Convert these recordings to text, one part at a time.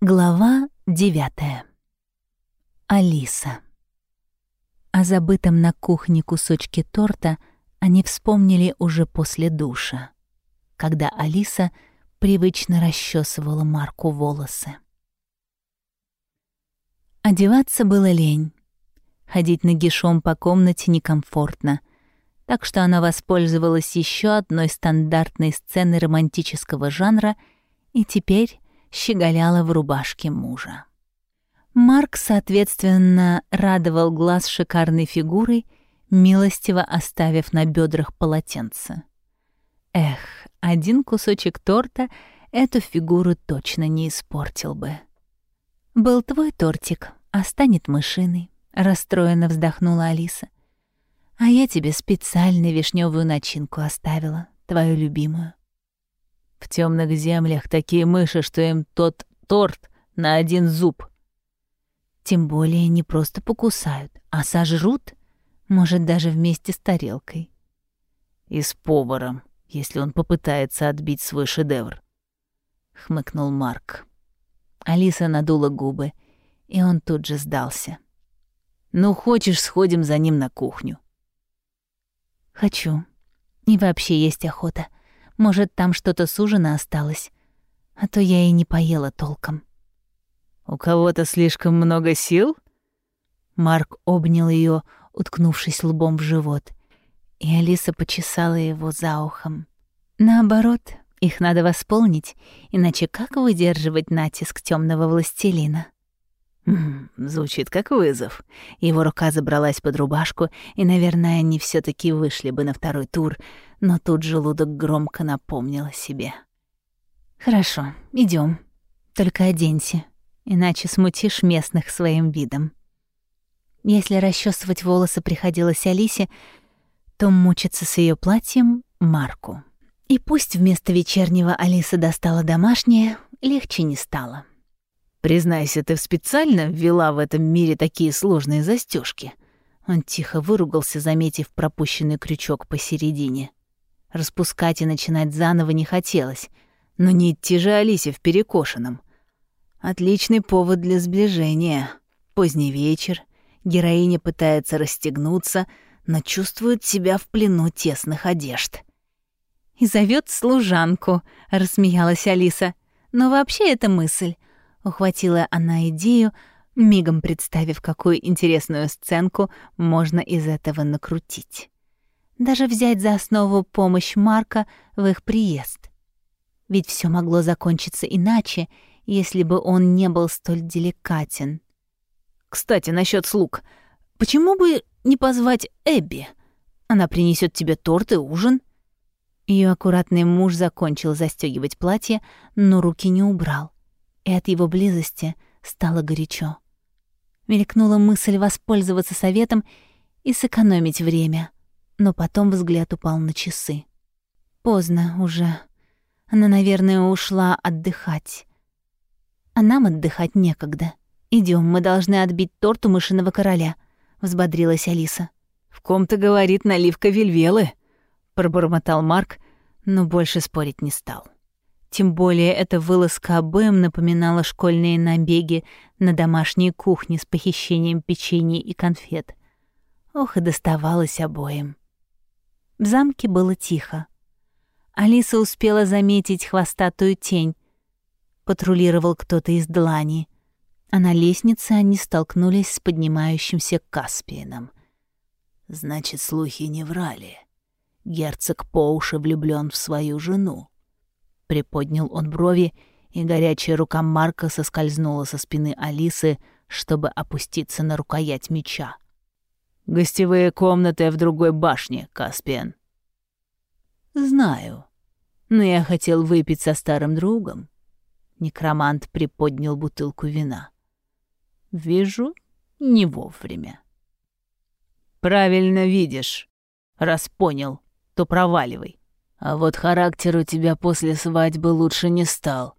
Глава девятая. Алиса. О забытом на кухне кусочке торта они вспомнили уже после душа, когда Алиса привычно расчесывала Марку волосы. Одеваться было лень. Ходить нагишом по комнате некомфортно, так что она воспользовалась еще одной стандартной сценой романтического жанра и теперь щеголяла в рубашке мужа. Марк, соответственно, радовал глаз шикарной фигурой, милостиво оставив на бедрах полотенце. Эх, один кусочек торта эту фигуру точно не испортил бы. «Был твой тортик, а станет мышиной», — расстроенно вздохнула Алиса. «А я тебе специально вишневую начинку оставила, твою любимую». В темных землях такие мыши, что им тот торт на один зуб. Тем более не просто покусают, а сожрут, может, даже вместе с тарелкой. И с поваром, если он попытается отбить свой шедевр. Хмыкнул Марк. Алиса надула губы, и он тут же сдался. «Ну, хочешь, сходим за ним на кухню?» «Хочу. И вообще есть охота. Может, там что-то с ужина осталось. А то я и не поела толком. «У кого-то слишком много сил?» Марк обнял ее, уткнувшись лбом в живот, и Алиса почесала его за ухом. «Наоборот, их надо восполнить, иначе как выдерживать натиск темного властелина?» звучит как вызов. Его рука забралась под рубашку, и, наверное, они все таки вышли бы на второй тур, но тут желудок громко напомнил о себе. «Хорошо, идем. Только оденься, иначе смутишь местных своим видом». Если расчесывать волосы приходилось Алисе, то мучиться с ее платьем — Марку. И пусть вместо вечернего Алиса достала домашнее, легче не стало. Признайся, ты специально ввела в этом мире такие сложные застежки. Он тихо выругался, заметив пропущенный крючок посередине. Распускать и начинать заново не хотелось, но не идти же Алисе в перекошенном. Отличный повод для сближения. Поздний вечер, героиня пытается расстегнуться, но чувствует себя в плену тесных одежд. «И зовет служанку», — рассмеялась Алиса. «Но вообще это мысль. Ухватила она идею, мигом представив, какую интересную сценку можно из этого накрутить. Даже взять за основу помощь Марка в их приезд. Ведь все могло закончиться иначе, если бы он не был столь деликатен. «Кстати, насчет слуг. Почему бы не позвать Эбби? Она принесет тебе торт и ужин». Ее аккуратный муж закончил застегивать платье, но руки не убрал и от его близости стало горячо. Мелькнула мысль воспользоваться советом и сэкономить время, но потом взгляд упал на часы. Поздно уже. Она, наверное, ушла отдыхать. А нам отдыхать некогда. Идем, мы должны отбить торт у мышиного короля», — взбодрилась Алиса. «В ком-то говорит наливка вельвелы», — пробормотал Марк, но больше спорить не стал. Тем более эта вылазка обоим напоминала школьные набеги на домашней кухне с похищением печенья и конфет. Ох, и доставалось обоим. В замке было тихо. Алиса успела заметить хвостатую тень. Патрулировал кто-то из длани. А на лестнице они столкнулись с поднимающимся Каспиеном. «Значит, слухи не врали. Герцог по уши влюблён в свою жену», Приподнял он брови, и горячая рука Марка соскользнула со спины Алисы, чтобы опуститься на рукоять меча. «Гостевые комнаты в другой башне, Каспиан». «Знаю, но я хотел выпить со старым другом». Некромант приподнял бутылку вина. «Вижу, не вовремя». «Правильно видишь. Раз понял, то проваливай». А вот характер у тебя после свадьбы лучше не стал.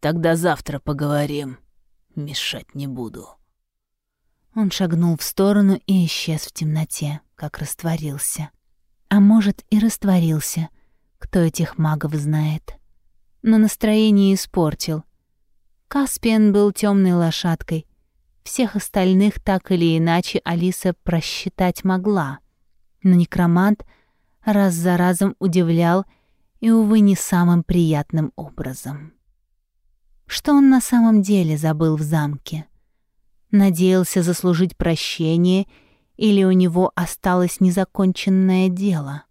Тогда завтра поговорим. Мешать не буду». Он шагнул в сторону и исчез в темноте, как растворился. А может, и растворился. Кто этих магов знает. Но настроение испортил. Каспиан был темной лошадкой. Всех остальных так или иначе Алиса просчитать могла. Но некромант раз за разом удивлял и, увы, не самым приятным образом. Что он на самом деле забыл в замке? Надеялся заслужить прощение или у него осталось незаконченное дело?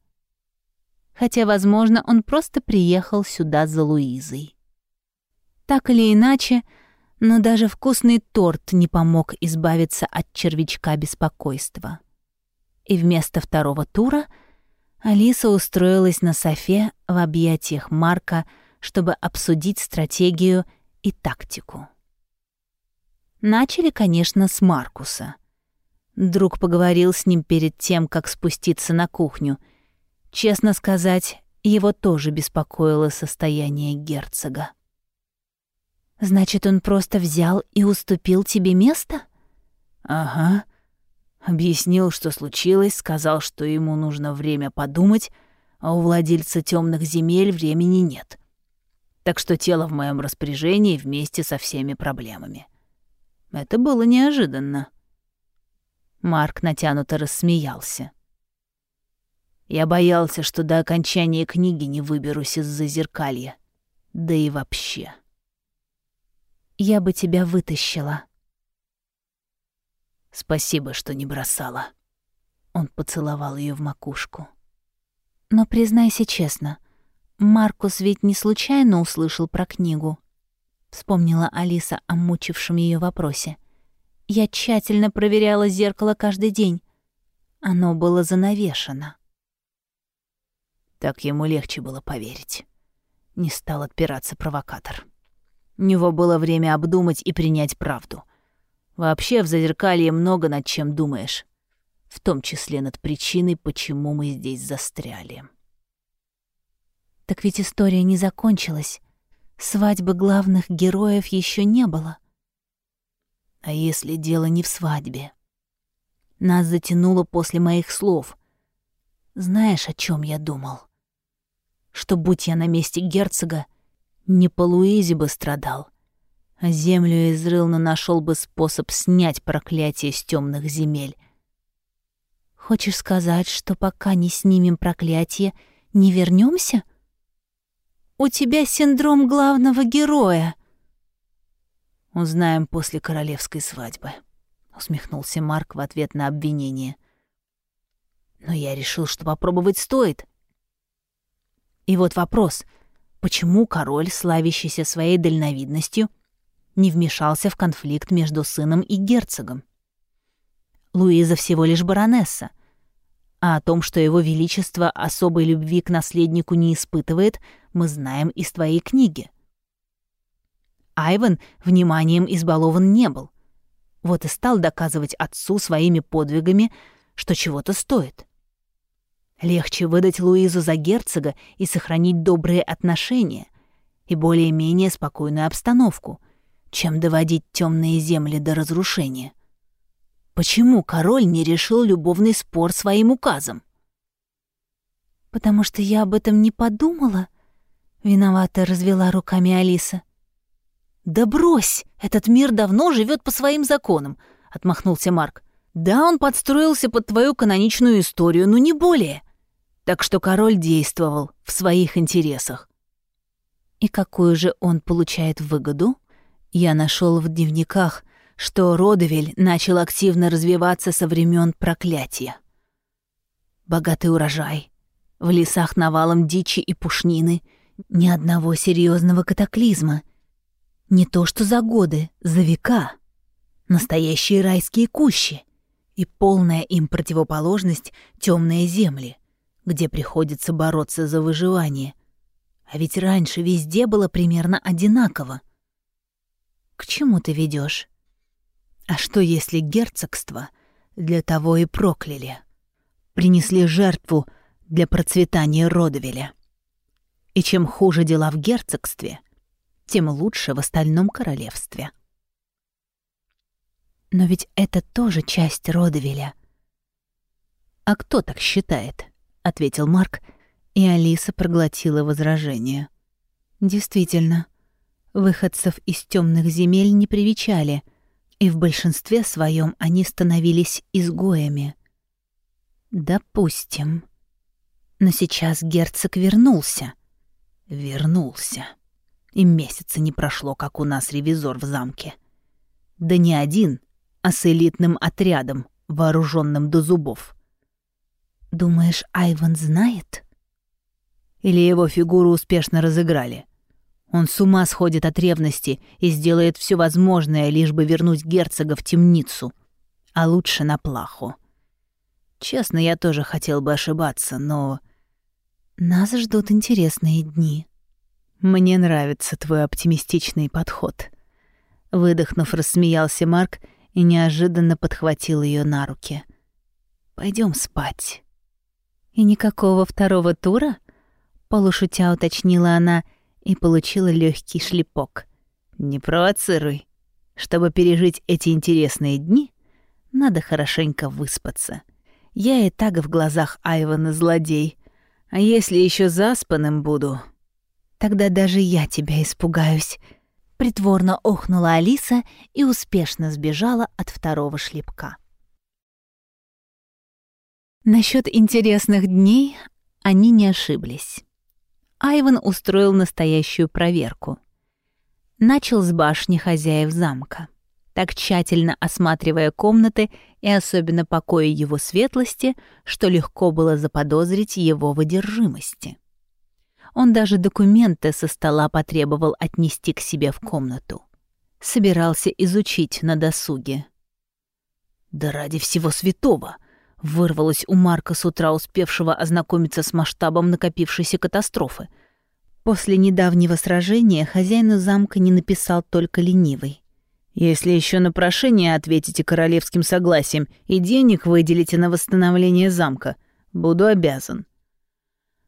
Хотя, возможно, он просто приехал сюда за Луизой. Так или иначе, но даже вкусный торт не помог избавиться от червячка беспокойства. И вместо второго тура Алиса устроилась на софе в объятиях Марка, чтобы обсудить стратегию и тактику. Начали, конечно, с Маркуса. Друг поговорил с ним перед тем, как спуститься на кухню. Честно сказать, его тоже беспокоило состояние герцога. Значит, он просто взял и уступил тебе место? Ага. Объяснил, что случилось, сказал, что ему нужно время подумать, а у владельца темных земель времени нет. Так что тело в моем распоряжении вместе со всеми проблемами. Это было неожиданно. Марк натянуто рассмеялся. Я боялся, что до окончания книги не выберусь из-за зеркалья. Да и вообще я бы тебя вытащила. Спасибо, что не бросала. Он поцеловал ее в макушку. Но признайся честно, Маркус ведь не случайно услышал про книгу. Вспомнила Алиса о мучившем ее вопросе. Я тщательно проверяла зеркало каждый день. Оно было занавешено. Так ему легче было поверить. Не стал отпираться провокатор. У него было время обдумать и принять правду. Вообще в зазеркалье много над чем думаешь. В том числе над причиной, почему мы здесь застряли. Так ведь история не закончилась. Свадьбы главных героев еще не было. А если дело не в свадьбе? Нас затянуло после моих слов. Знаешь, о чем я думал? Что будь я на месте герцога, не по Луизе бы страдал, а землю изрыл, но нашел бы способ снять проклятие с темных земель. Хочешь сказать, что пока не снимем проклятие, не вернемся? У тебя синдром главного героя. Узнаем после королевской свадьбы, усмехнулся Марк в ответ на обвинение. Но я решил, что попробовать стоит. И вот вопрос — почему король, славящийся своей дальновидностью, не вмешался в конфликт между сыном и герцогом. Луиза всего лишь баронесса, а о том, что его величество особой любви к наследнику не испытывает, мы знаем из твоей книги. Айван вниманием избалован не был. Вот и стал доказывать отцу своими подвигами, что чего-то стоит. Легче выдать Луизу за герцога и сохранить добрые отношения и более-менее спокойную обстановку, чем доводить темные земли до разрушения. Почему король не решил любовный спор своим указом? «Потому что я об этом не подумала», — виновато развела руками Алиса. «Да брось! Этот мир давно живет по своим законам», — отмахнулся Марк. «Да, он подстроился под твою каноничную историю, но не более так что король действовал в своих интересах. И какую же он получает выгоду? Я нашел в дневниках, что Родовель начал активно развиваться со времен проклятия. Богатый урожай, в лесах навалом дичи и пушнины, ни одного серьезного катаклизма. Не то что за годы, за века. Настоящие райские кущи и полная им противоположность темные земли — где приходится бороться за выживание. А ведь раньше везде было примерно одинаково. К чему ты ведешь? А что, если герцогство для того и прокляли? Принесли жертву для процветания Родовеля. И чем хуже дела в герцогстве, тем лучше в остальном королевстве. Но ведь это тоже часть Родовеля. А кто так считает? ответил Марк, и Алиса проглотила возражение. Действительно, выходцев из темных земель не привечали, и в большинстве своем они становились изгоями. Допустим. Но сейчас герцог вернулся. Вернулся. И месяца не прошло, как у нас ревизор в замке. Да не один, а с элитным отрядом, вооруженным до зубов. Думаешь, Айван знает? Или его фигуру успешно разыграли? Он с ума сходит от ревности и сделает все возможное, лишь бы вернуть герцога в темницу, а лучше на плаху. Честно, я тоже хотел бы ошибаться, но... Нас ждут интересные дни. Мне нравится твой оптимистичный подход. Выдохнув, рассмеялся Марк и неожиданно подхватил ее на руки. Пойдем спать. И никакого второго тура? Полушутя уточнила она — и получила легкий шлепок. «Не провоцируй. Чтобы пережить эти интересные дни, надо хорошенько выспаться. Я и так в глазах Айвана злодей. А если еще заспанным буду, тогда даже я тебя испугаюсь». Притворно охнула Алиса и успешно сбежала от второго шлепка. Насчет интересных дней они не ошиблись. Айван устроил настоящую проверку. Начал с башни хозяев замка, так тщательно осматривая комнаты и особенно покои его светлости, что легко было заподозрить его выдержимости. Он даже документы со стола потребовал отнести к себе в комнату. Собирался изучить на досуге. «Да ради всего святого!» Вырвалось у Марка с утра, успевшего ознакомиться с масштабом накопившейся катастрофы. После недавнего сражения хозяину замка не написал только ленивый. «Если еще на прошение ответите королевским согласием и денег выделите на восстановление замка, буду обязан».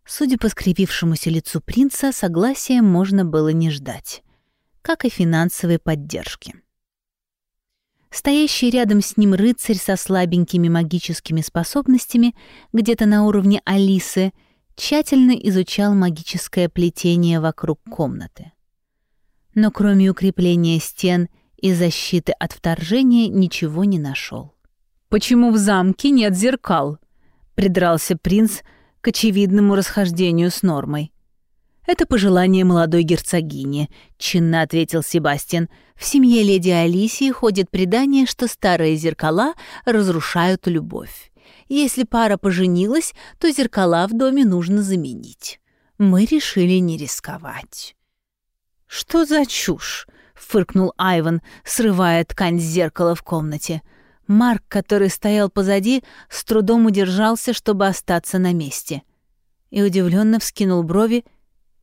Судя по скривившемуся лицу принца, согласия можно было не ждать, как и финансовой поддержки. Стоящий рядом с ним рыцарь со слабенькими магическими способностями, где-то на уровне Алисы, тщательно изучал магическое плетение вокруг комнаты. Но кроме укрепления стен и защиты от вторжения ничего не нашел. «Почему в замке нет зеркал?» — придрался принц к очевидному расхождению с нормой. «Это пожелание молодой герцогини», — чинно ответил Себастьян. «В семье леди Алисии ходит предание, что старые зеркала разрушают любовь. Если пара поженилась, то зеркала в доме нужно заменить. Мы решили не рисковать». «Что за чушь?» — фыркнул Айван, срывая ткань с зеркала в комнате. Марк, который стоял позади, с трудом удержался, чтобы остаться на месте. И удивленно вскинул брови, —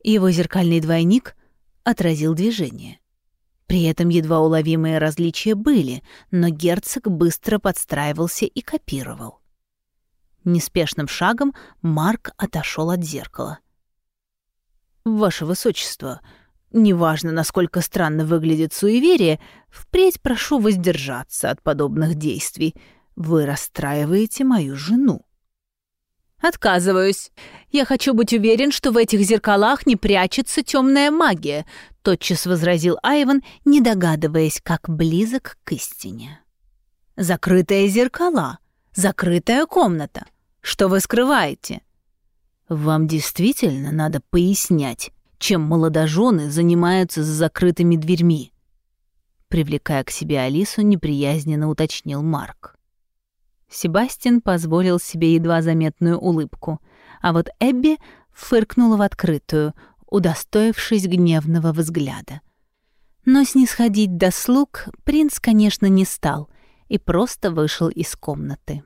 его зеркальный двойник отразил движение. При этом едва уловимые различия были, но герцог быстро подстраивался и копировал. Неспешным шагом Марк отошел от зеркала. «Ваше Высочество, неважно, насколько странно выглядит суеверие, впредь прошу воздержаться от подобных действий. Вы расстраиваете мою жену». «Отказываюсь. Я хочу быть уверен, что в этих зеркалах не прячется темная магия», — тотчас возразил Айван, не догадываясь, как близок к истине. «Закрытые зеркала, закрытая комната. Что вы скрываете?» «Вам действительно надо пояснять, чем молодожены занимаются с закрытыми дверьми?» Привлекая к себе Алису, неприязненно уточнил Марк. Себастьян позволил себе едва заметную улыбку, а вот Эбби фыркнула в открытую, удостоившись гневного взгляда. Но снисходить до слуг принц, конечно, не стал и просто вышел из комнаты.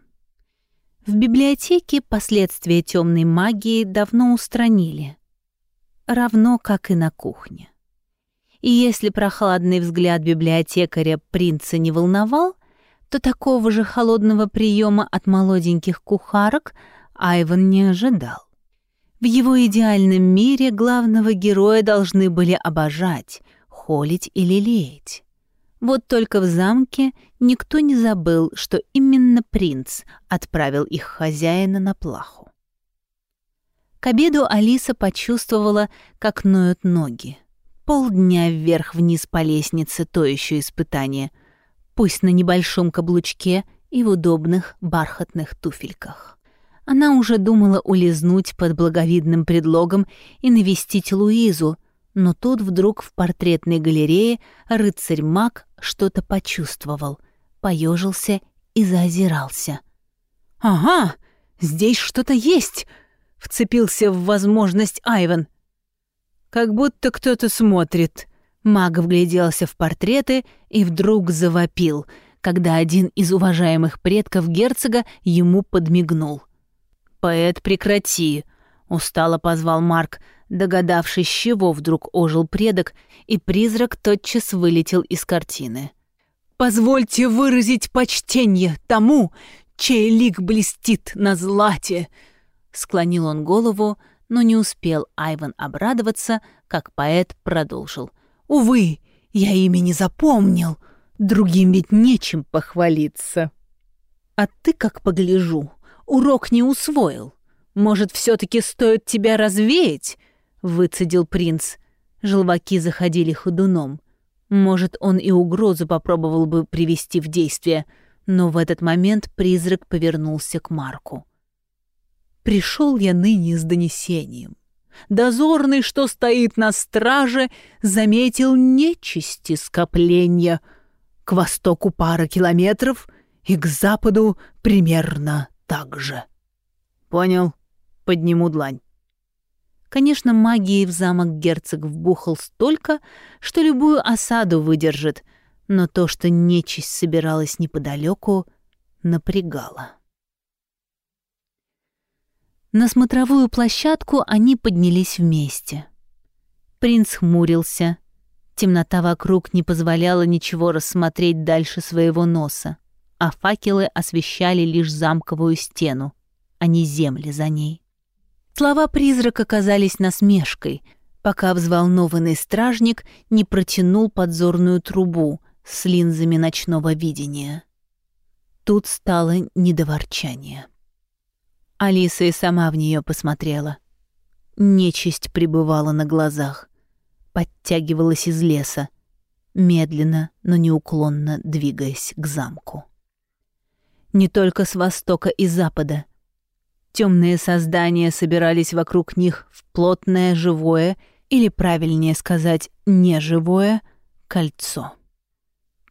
В библиотеке последствия темной магии давно устранили, равно как и на кухне. И если прохладный взгляд библиотекаря принца не волновал, то такого же холодного приема от молоденьких кухарок Айван не ожидал. В его идеальном мире главного героя должны были обожать, холить и лелеять. Вот только в замке никто не забыл, что именно принц отправил их хозяина на плаху. К обеду Алиса почувствовала, как ноют ноги. Полдня вверх-вниз по лестнице — то еще испытание. Пусть на небольшом каблучке и в удобных бархатных туфельках. Она уже думала улизнуть под благовидным предлогом и навестить Луизу, но тут вдруг в портретной галерее рыцарь Мак что-то почувствовал, поежился и заозирался. «Ага, здесь что-то есть!» — вцепился в возможность Айвен. «Как будто кто-то смотрит». Маг вгляделся в портреты и вдруг завопил, когда один из уважаемых предков герцога ему подмигнул. «Поэт, прекрати!» — устало позвал Марк, догадавшись, чего вдруг ожил предок, и призрак тотчас вылетел из картины. «Позвольте выразить почтение тому, чей лик блестит на злате!» Склонил он голову, но не успел Айван обрадоваться, как поэт продолжил. «Увы, я имя не запомнил, другим ведь нечем похвалиться. А ты, как погляжу, урок не усвоил. Может, все таки стоит тебя развеять?» — выцедил принц. Желваки заходили ходуном. Может, он и угрозу попробовал бы привести в действие, но в этот момент призрак повернулся к Марку. «Пришел я ныне с донесением. Дозорный, что стоит на страже, заметил нечисти скопления. К востоку пара километров и к западу примерно так же». «Понял. Подниму длань». Конечно, магии в замок герцог вбухал столько, что любую осаду выдержит, но то, что нечисть собиралась неподалеку, напрягало. На смотровую площадку они поднялись вместе. Принц хмурился. Темнота вокруг не позволяла ничего рассмотреть дальше своего носа, а факелы освещали лишь замковую стену, а не земли за ней. Слова призрака казались насмешкой, пока взволнованный стражник не протянул подзорную трубу с линзами ночного видения. Тут стало недоворчание. Алиса и сама в нее посмотрела. Нечисть пребывала на глазах, подтягивалась из леса, медленно, но неуклонно двигаясь к замку. Не только с востока и запада — Темные создания собирались вокруг них в плотное живое, или правильнее сказать, неживое, кольцо.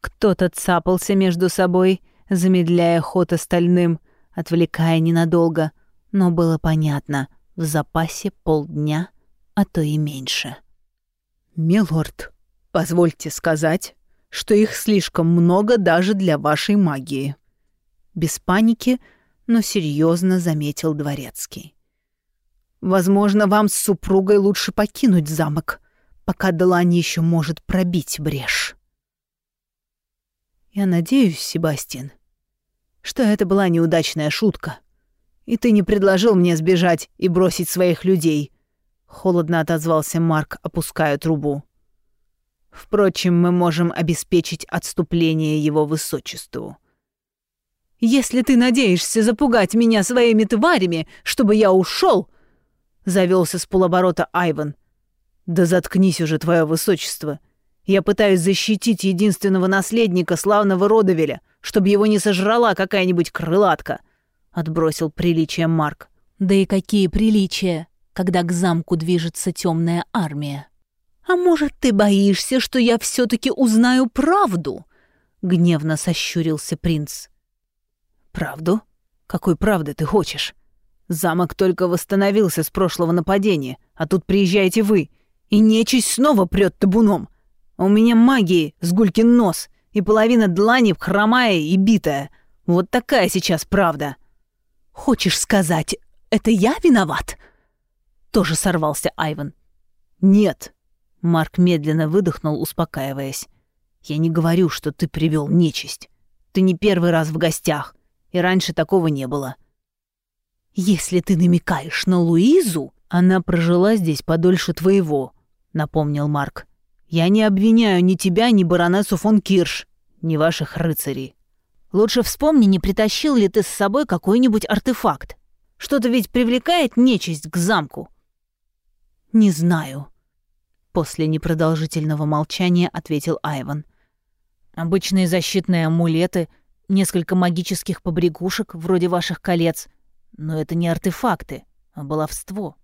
Кто-то цапался между собой, замедляя ход остальным, отвлекая ненадолго, но было понятно, в запасе полдня, а то и меньше. «Милорд, позвольте сказать, что их слишком много даже для вашей магии». Без паники — но серьезно заметил дворецкий. «Возможно, вам с супругой лучше покинуть замок, пока Делани еще может пробить брешь». «Я надеюсь, Себастьян, что это была неудачная шутка, и ты не предложил мне сбежать и бросить своих людей», — холодно отозвался Марк, опуская трубу. «Впрочем, мы можем обеспечить отступление его высочеству». Если ты надеешься запугать меня своими тварями, чтобы я ушел, завелся с полоборота Айван. Да заткнись уже, твое высочество. Я пытаюсь защитить единственного наследника славного Родовеля, чтобы его не сожрала какая-нибудь крылатка, отбросил приличие Марк. Да и какие приличия, когда к замку движется темная армия. А может, ты боишься, что я все таки узнаю правду? гневно сощурился принц. «Правду? Какой правды ты хочешь? Замок только восстановился с прошлого нападения, а тут приезжаете вы, и нечисть снова прет табуном. А у меня магии, с гулькин нос, и половина длани хромая и битая. Вот такая сейчас правда». «Хочешь сказать, это я виноват?» Тоже сорвался Айван. «Нет», — Марк медленно выдохнул, успокаиваясь. «Я не говорю, что ты привел нечисть. Ты не первый раз в гостях и раньше такого не было. «Если ты намекаешь на Луизу, она прожила здесь подольше твоего», — напомнил Марк. «Я не обвиняю ни тебя, ни баронессу фон Кирш, ни ваших рыцарей. Лучше вспомни, не притащил ли ты с собой какой-нибудь артефакт. Что-то ведь привлекает нечисть к замку». «Не знаю». После непродолжительного молчания ответил Айван. «Обычные защитные амулеты, несколько магических побрякушек, вроде ваших колец. Но это не артефакты, а баловство.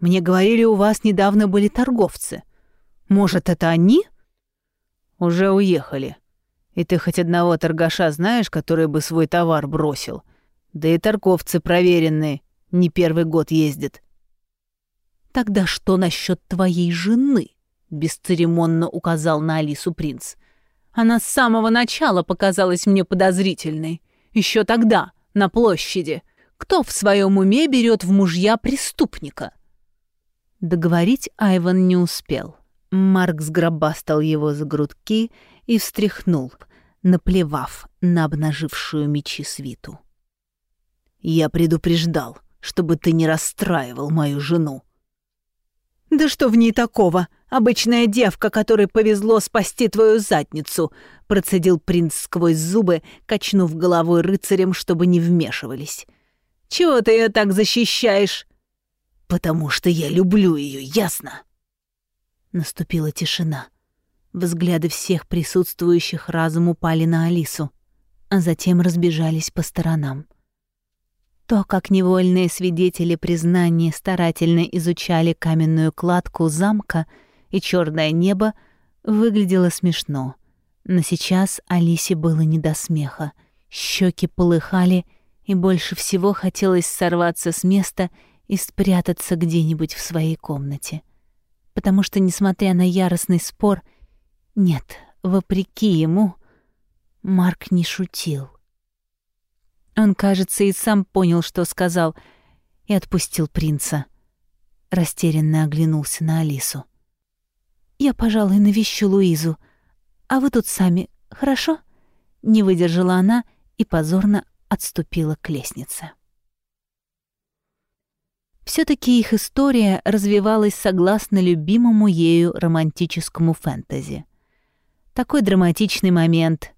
Мне говорили, у вас недавно были торговцы. Может, это они?» «Уже уехали. И ты хоть одного торгаша знаешь, который бы свой товар бросил? Да и торговцы проверенные, не первый год ездят». «Тогда что насчет твоей жены?» — бесцеремонно указал на Алису принц. «Она с самого начала показалась мне подозрительной. Еще тогда, на площади. Кто в своем уме берет в мужья преступника?» Договорить Айван не успел. Марк сгробастал его за грудки и встряхнул, наплевав на обнажившую мечи свиту. «Я предупреждал, чтобы ты не расстраивал мою жену», «Да что в ней такого? Обычная девка, которой повезло спасти твою задницу», — процедил принц сквозь зубы, качнув головой рыцарем, чтобы не вмешивались. «Чего ты ее так защищаешь?» «Потому что я люблю ее, ясно?» Наступила тишина. Взгляды всех присутствующих разом упали на Алису, а затем разбежались по сторонам. То, как невольные свидетели признания старательно изучали каменную кладку замка и черное небо, выглядело смешно. Но сейчас Алисе было не до смеха. Щеки полыхали, и больше всего хотелось сорваться с места и спрятаться где-нибудь в своей комнате. Потому что, несмотря на яростный спор, нет, вопреки ему, Марк не шутил. Он, кажется, и сам понял, что сказал, и отпустил принца. Растерянно оглянулся на Алису. «Я, пожалуй, навещу Луизу. А вы тут сами, хорошо?» Не выдержала она и позорно отступила к лестнице. все таки их история развивалась согласно любимому ею романтическому фэнтези. Такой драматичный момент.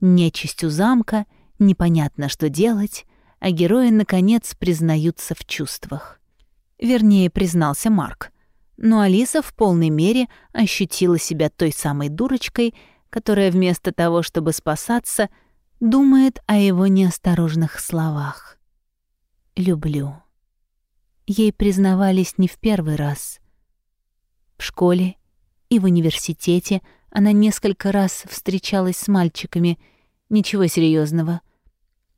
Нечисть у замка — непонятно, что делать, а герои, наконец, признаются в чувствах. Вернее, признался Марк. Но Алиса в полной мере ощутила себя той самой дурочкой, которая вместо того, чтобы спасаться, думает о его неосторожных словах. «Люблю». Ей признавались не в первый раз. В школе и в университете она несколько раз встречалась с мальчиками — Ничего серьезного,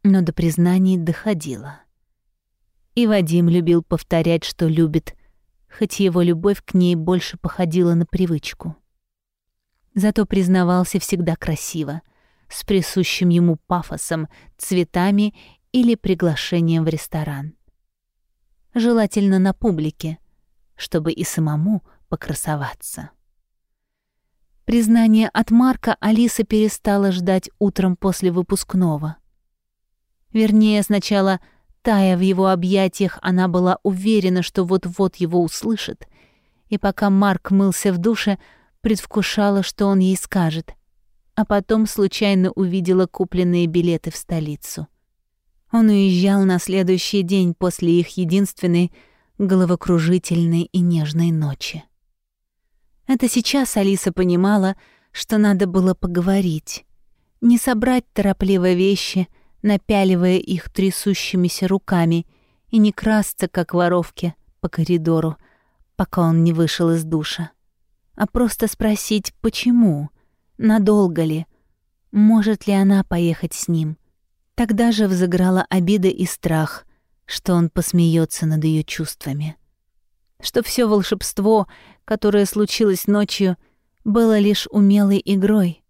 но до признаний доходило. И Вадим любил повторять, что любит, хоть его любовь к ней больше походила на привычку. Зато признавался всегда красиво, с присущим ему пафосом, цветами или приглашением в ресторан. Желательно на публике, чтобы и самому покрасоваться. Признание от Марка Алиса перестала ждать утром после выпускного. Вернее, сначала, тая в его объятиях, она была уверена, что вот-вот его услышит, и пока Марк мылся в душе, предвкушала, что он ей скажет, а потом случайно увидела купленные билеты в столицу. Он уезжал на следующий день после их единственной головокружительной и нежной ночи. Это сейчас Алиса понимала, что надо было поговорить. Не собрать торопливо вещи, напяливая их трясущимися руками, и не красться, как воровки, по коридору, пока он не вышел из душа. А просто спросить, почему, надолго ли, может ли она поехать с ним. Тогда же взыграла обида и страх, что он посмеется над ее чувствами. Что все волшебство, которое случилось ночью, было лишь умелой игрой.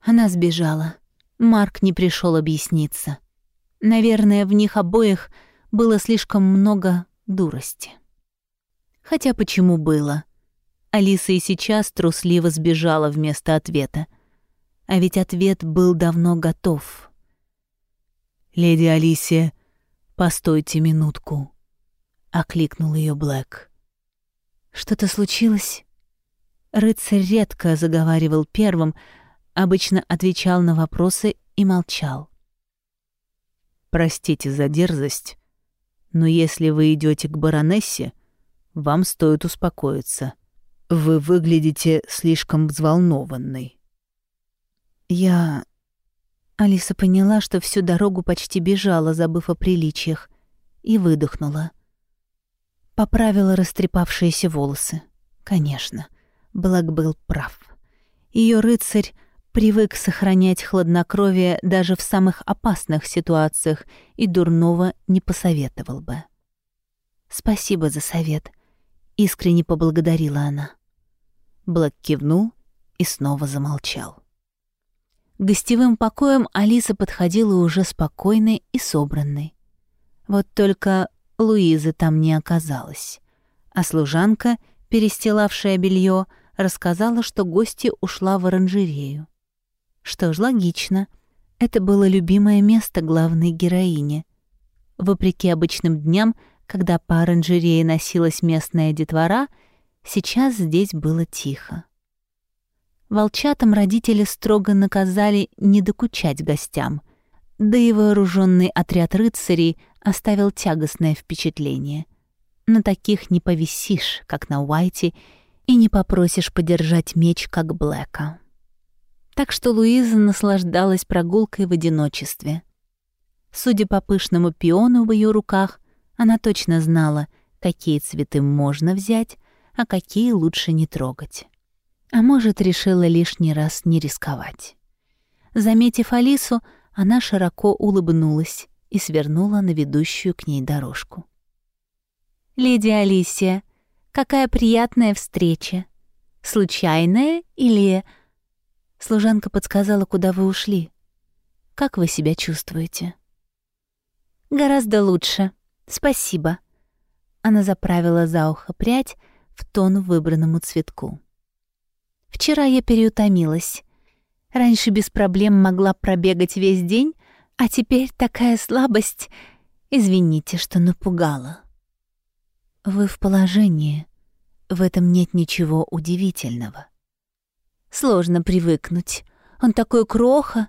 Она сбежала. Марк не пришел объясниться. Наверное, в них обоих было слишком много дурости. Хотя почему было? Алиса и сейчас трусливо сбежала вместо ответа. А ведь ответ был давно готов. «Леди Алисия, постойте минутку», — окликнул ее Блэк. Что-то случилось? Рыцарь редко заговаривал первым, обычно отвечал на вопросы и молчал. «Простите за дерзость, но если вы идете к баронессе, вам стоит успокоиться. вы выглядите слишком взволнованной». «Я...» Алиса поняла, что всю дорогу почти бежала, забыв о приличиях, и выдохнула. Поправила растрепавшиеся волосы. Конечно, Блэк был прав. Ее рыцарь привык сохранять хладнокровие даже в самых опасных ситуациях и дурного не посоветовал бы. «Спасибо за совет», — искренне поблагодарила она. Блэк кивнул и снова замолчал. Гостевым покоям Алиса подходила уже спокойной и собранной. Вот только Луизы там не оказалось, а служанка, перестилавшая белье, рассказала, что гостья ушла в оранжерею. Что ж, логично. Это было любимое место главной героини. Вопреки обычным дням, когда по оранжерее носилась местная детвора, сейчас здесь было тихо. Волчатам родители строго наказали не докучать гостям, да и вооруженный отряд рыцарей оставил тягостное впечатление. На таких не повисишь, как на Уайте, и не попросишь подержать меч, как Блэка. Так что Луиза наслаждалась прогулкой в одиночестве. Судя по пышному пиону в ее руках, она точно знала, какие цветы можно взять, а какие лучше не трогать. А может, решила лишний раз не рисковать. Заметив Алису, она широко улыбнулась и свернула на ведущую к ней дорожку. «Леди Алисия, какая приятная встреча! Случайная или...» Служанка подсказала, куда вы ушли. «Как вы себя чувствуете?» «Гораздо лучше», «Спасибо». Она заправила за ухо прядь в тон выбранному цветку. «Вчера я переутомилась. Раньше без проблем могла пробегать весь день, а теперь такая слабость. Извините, что напугала». «Вы в положении. В этом нет ничего удивительного». «Сложно привыкнуть. Он такой кроха.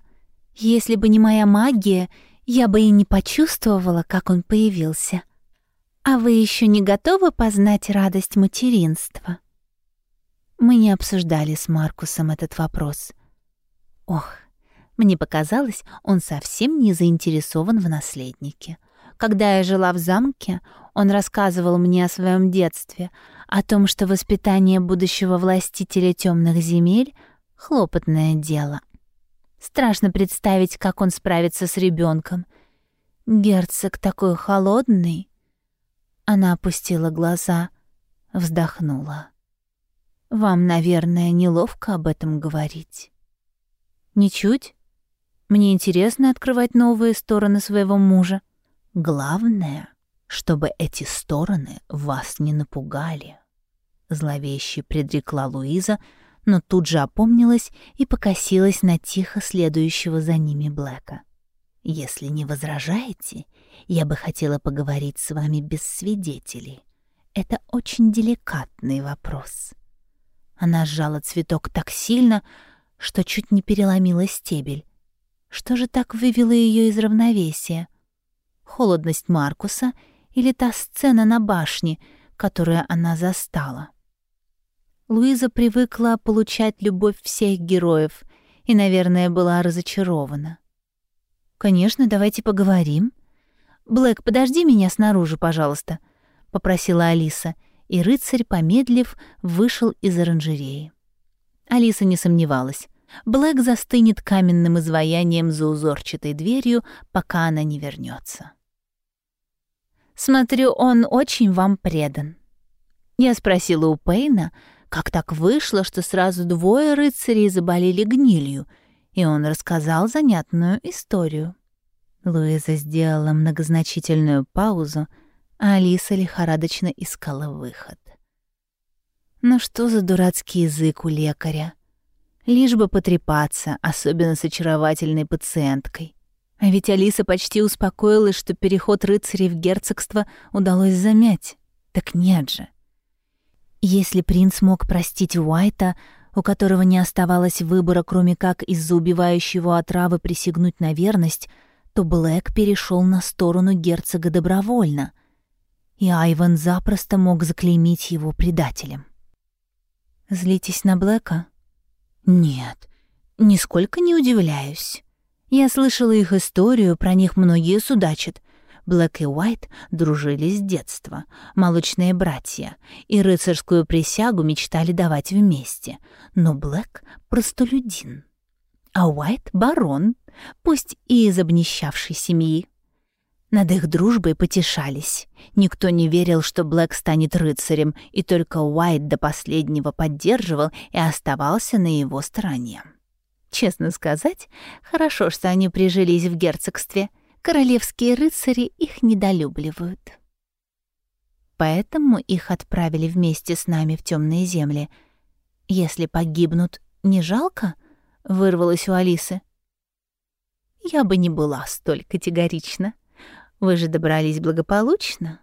Если бы не моя магия, я бы и не почувствовала, как он появился. А вы еще не готовы познать радость материнства? Мы не обсуждали с Маркусом этот вопрос. Ох, мне показалось, он совсем не заинтересован в наследнике. Когда я жила в замке, он рассказывал мне о своем детстве, о том, что воспитание будущего властителя темных земель — хлопотное дело — Страшно представить, как он справится с ребенком. Герцог такой холодный. Она опустила глаза, вздохнула. Вам, наверное, неловко об этом говорить. Ничуть. Мне интересно открывать новые стороны своего мужа. Главное, чтобы эти стороны вас не напугали. Зловеще предрекла Луиза, но тут же опомнилась и покосилась на тихо следующего за ними Блэка. «Если не возражаете, я бы хотела поговорить с вами без свидетелей. Это очень деликатный вопрос». Она сжала цветок так сильно, что чуть не переломила стебель. Что же так вывело ее из равновесия? Холодность Маркуса или та сцена на башне, которую она застала? Луиза привыкла получать любовь всех героев и, наверное, была разочарована. «Конечно, давайте поговорим». «Блэк, подожди меня снаружи, пожалуйста», — попросила Алиса, и рыцарь, помедлив, вышел из оранжереи. Алиса не сомневалась. Блэк застынет каменным изваянием за узорчатой дверью, пока она не вернется. «Смотрю, он очень вам предан». Я спросила у Пейна, как так вышло, что сразу двое рыцарей заболели гнилью, и он рассказал занятную историю. Луиза сделала многозначительную паузу, а Алиса лихорадочно искала выход. Ну что за дурацкий язык у лекаря? Лишь бы потрепаться, особенно с очаровательной пациенткой. А ведь Алиса почти успокоилась, что переход рыцарей в герцогство удалось замять. Так нет же. Если принц мог простить Уайта, у которого не оставалось выбора, кроме как из-за убивающей его отравы присягнуть на верность, то Блэк перешел на сторону герцога добровольно, и Айван запросто мог заклеймить его предателем. Злитесь на Блэка? Нет, нисколько не удивляюсь. Я слышала их историю, про них многие судачат. Блэк и Уайт дружили с детства, молочные братья, и рыцарскую присягу мечтали давать вместе. Но Блэк — простолюдин, а Уайт — барон, пусть и из обнищавшей семьи. Над их дружбой потешались. Никто не верил, что Блэк станет рыцарем, и только Уайт до последнего поддерживал и оставался на его стороне. Честно сказать, хорошо, что они прижились в герцогстве — королевские рыцари их недолюбливают. Поэтому их отправили вместе с нами в темные земли. Если погибнут, не жалко? Вырвалось у Алисы. Я бы не была столь категорична. Вы же добрались благополучно,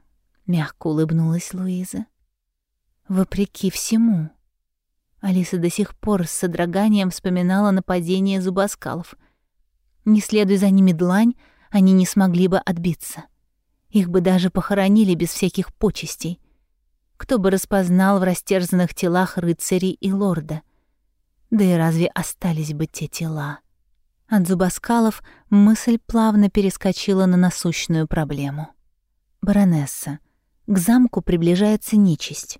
мягко улыбнулась Луиза. Вопреки всему. Алиса до сих пор с содроганием вспоминала нападение зубоскалов. Не следуя за ними длань, они не смогли бы отбиться. Их бы даже похоронили без всяких почестей. Кто бы распознал в растерзанных телах рыцарей и лорда? Да и разве остались бы те тела? От зубоскалов мысль плавно перескочила на насущную проблему. «Баронесса, к замку приближается нечисть.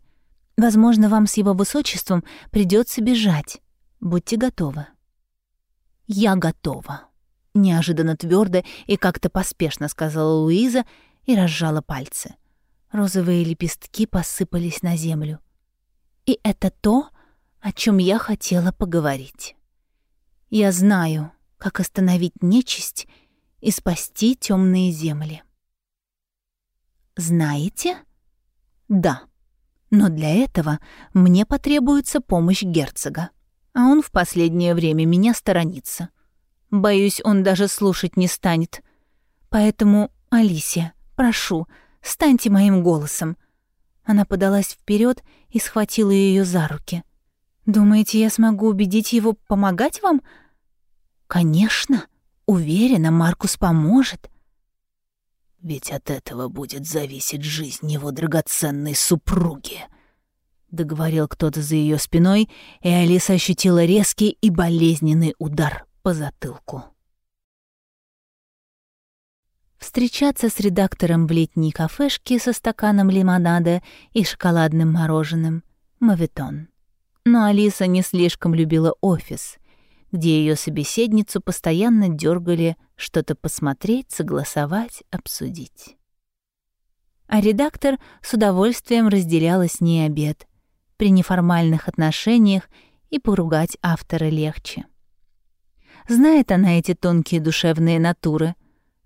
Возможно, вам с его высочеством придется бежать. Будьте готовы». «Я готова», Неожиданно твердо и как-то поспешно сказала Луиза и разжала пальцы. Розовые лепестки посыпались на землю. И это то, о чем я хотела поговорить. Я знаю, как остановить нечисть и спасти темные земли. Знаете? Да. Но для этого мне потребуется помощь герцога. А он в последнее время меня сторонится. Боюсь, он даже слушать не станет. Поэтому, Алисия, прошу, станьте моим голосом». Она подалась вперед и схватила ее за руки. «Думаете, я смогу убедить его помогать вам?» «Конечно. Уверена, Маркус поможет». «Ведь от этого будет зависеть жизнь его драгоценной супруги», — договорил кто-то за ее спиной, и Алиса ощутила резкий и болезненный удар по затылку. Встречаться с редактором в летней кафешке со стаканом лимонада и шоколадным мороженым — мавитон. Но Алиса не слишком любила офис, где ее собеседницу постоянно дергали что-то посмотреть, согласовать, обсудить. А редактор с удовольствием разделяла с ней обед. При неформальных отношениях и поругать автора легче. Знает она эти тонкие душевные натуры.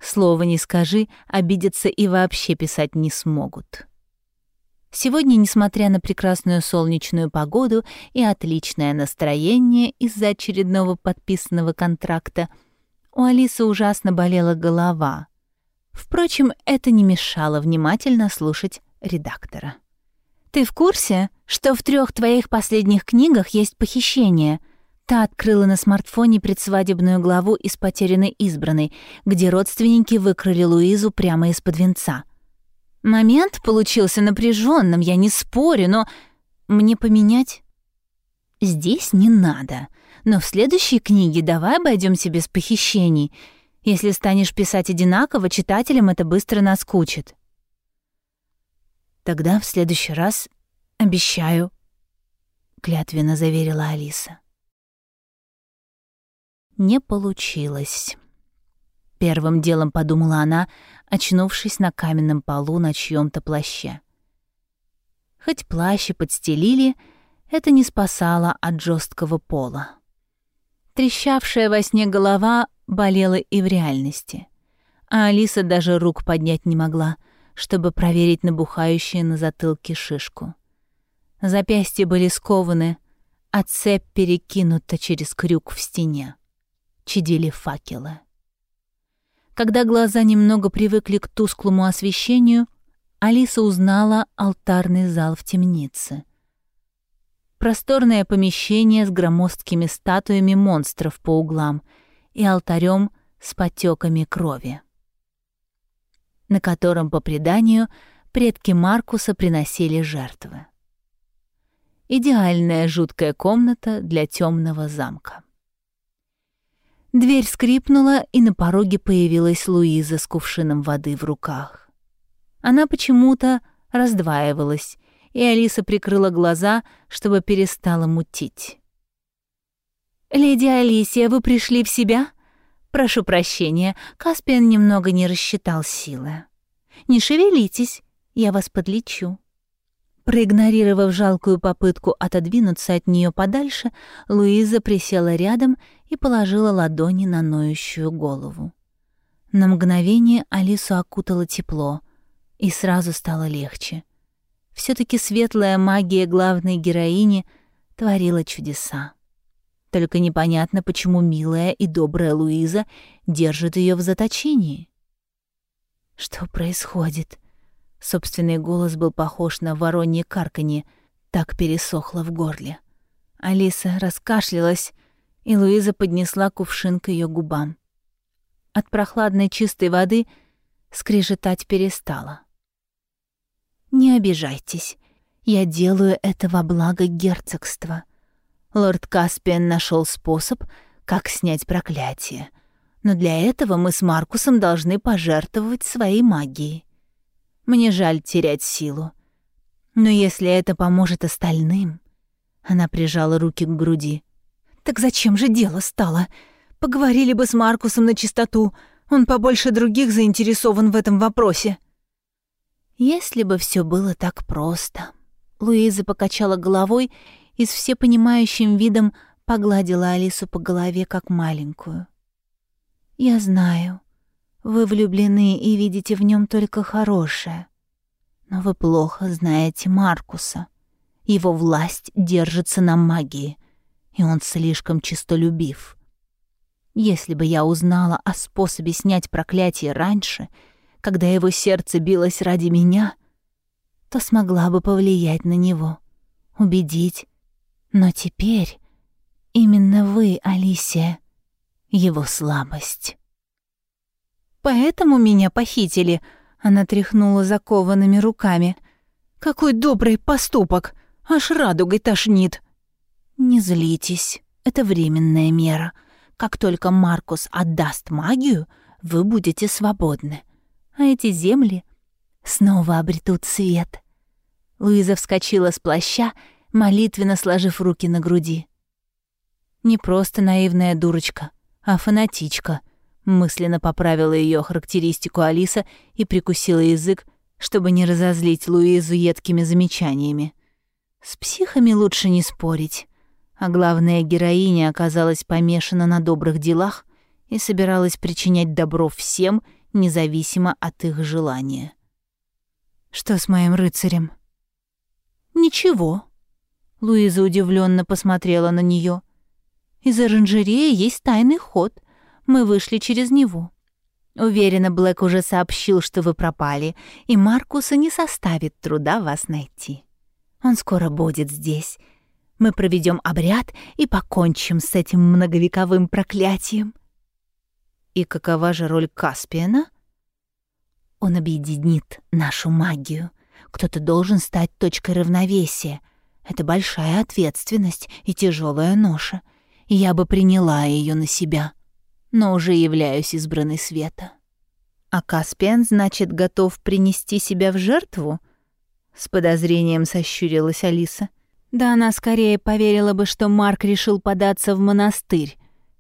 Слово не скажи, обидеться и вообще писать не смогут. Сегодня, несмотря на прекрасную солнечную погоду и отличное настроение из-за очередного подписанного контракта, у Алисы ужасно болела голова. Впрочем, это не мешало внимательно слушать редактора. «Ты в курсе, что в трех твоих последних книгах есть похищение?» Та открыла на смартфоне предсвадебную главу из «Потерянной избранной», где родственники выкрали Луизу прямо из-под венца. Момент получился напряженным, я не спорю, но мне поменять? Здесь не надо. Но в следующей книге давай обойдемся без похищений. Если станешь писать одинаково, читателям это быстро наскучит. Тогда в следующий раз обещаю, клятвенно заверила Алиса не получилось. Первым делом подумала она, очнувшись на каменном полу на чьем-то плаще. Хоть плащи подстелили, это не спасало от жесткого пола. Трещавшая во сне голова болела и в реальности, а Алиса даже рук поднять не могла, чтобы проверить набухающую на затылке шишку. Запястья были скованы, а цепь перекинута через крюк в стене чадили факелы. Когда глаза немного привыкли к тусклому освещению, Алиса узнала алтарный зал в темнице. Просторное помещение с громоздкими статуями монстров по углам и алтарем с потеками крови, на котором, по преданию, предки Маркуса приносили жертвы. Идеальная жуткая комната для темного замка. Дверь скрипнула, и на пороге появилась Луиза с кувшином воды в руках. Она почему-то раздваивалась, и Алиса прикрыла глаза, чтобы перестала мутить. «Леди Алисия, вы пришли в себя?» «Прошу прощения, Каспиан немного не рассчитал силы. Не шевелитесь, я вас подлечу». Проигнорировав жалкую попытку отодвинуться от нее подальше, Луиза присела рядом и положила ладони на ноющую голову. На мгновение Алису окутало тепло, и сразу стало легче. все таки светлая магия главной героини творила чудеса. Только непонятно, почему милая и добрая Луиза держит ее в заточении. Что происходит? Собственный голос был похож на воронье карканье, так пересохло в горле. Алиса раскашлялась, и Луиза поднесла кувшин к ее губам. От прохладной чистой воды скрежетать перестала. «Не обижайтесь, я делаю это во благо герцогства. Лорд Каспиан нашел способ, как снять проклятие. Но для этого мы с Маркусом должны пожертвовать своей магией. Мне жаль терять силу. Но если это поможет остальным... Она прижала руки к груди. «Так зачем же дело стало? Поговорили бы с Маркусом на чистоту. Он побольше других заинтересован в этом вопросе». Если бы все было так просто. Луиза покачала головой и с всепонимающим видом погладила Алису по голове, как маленькую. «Я знаю, вы влюблены и видите в нем только хорошее. Но вы плохо знаете Маркуса. Его власть держится на магии, и он слишком честолюбив. Если бы я узнала о способе снять проклятие раньше, когда его сердце билось ради меня, то смогла бы повлиять на него, убедить. Но теперь именно вы, Алисия, его слабость. Поэтому меня похитили. Она тряхнула закованными руками. Какой добрый поступок. Аж радугой тошнит. Не злитесь. Это временная мера. Как только Маркус отдаст магию, вы будете свободны. А эти земли снова обретут свет. Луиза вскочила с плаща, молитвенно сложив руки на груди. Не просто наивная дурочка, а фанатичка — Мысленно поправила ее характеристику Алиса и прикусила язык, чтобы не разозлить Луизу едкими замечаниями. С психами лучше не спорить. А главная героиня оказалась помешана на добрых делах и собиралась причинять добро всем, независимо от их желания. «Что с моим рыцарем?» «Ничего». Луиза удивленно посмотрела на нее. «Из оранжереи есть тайный ход мы вышли через него. Уверена, Блэк уже сообщил, что вы пропали, и Маркуса не составит труда вас найти. Он скоро будет здесь. Мы проведем обряд и покончим с этим многовековым проклятием. И какова же роль Каспиана? Он объединит нашу магию. Кто-то должен стать точкой равновесия. Это большая ответственность и тяжелая ноша. Я бы приняла ее на себя но уже являюсь избранной света. А Каспиан, значит, готов принести себя в жертву? С подозрением сощурилась Алиса. Да она скорее поверила бы, что Марк решил податься в монастырь,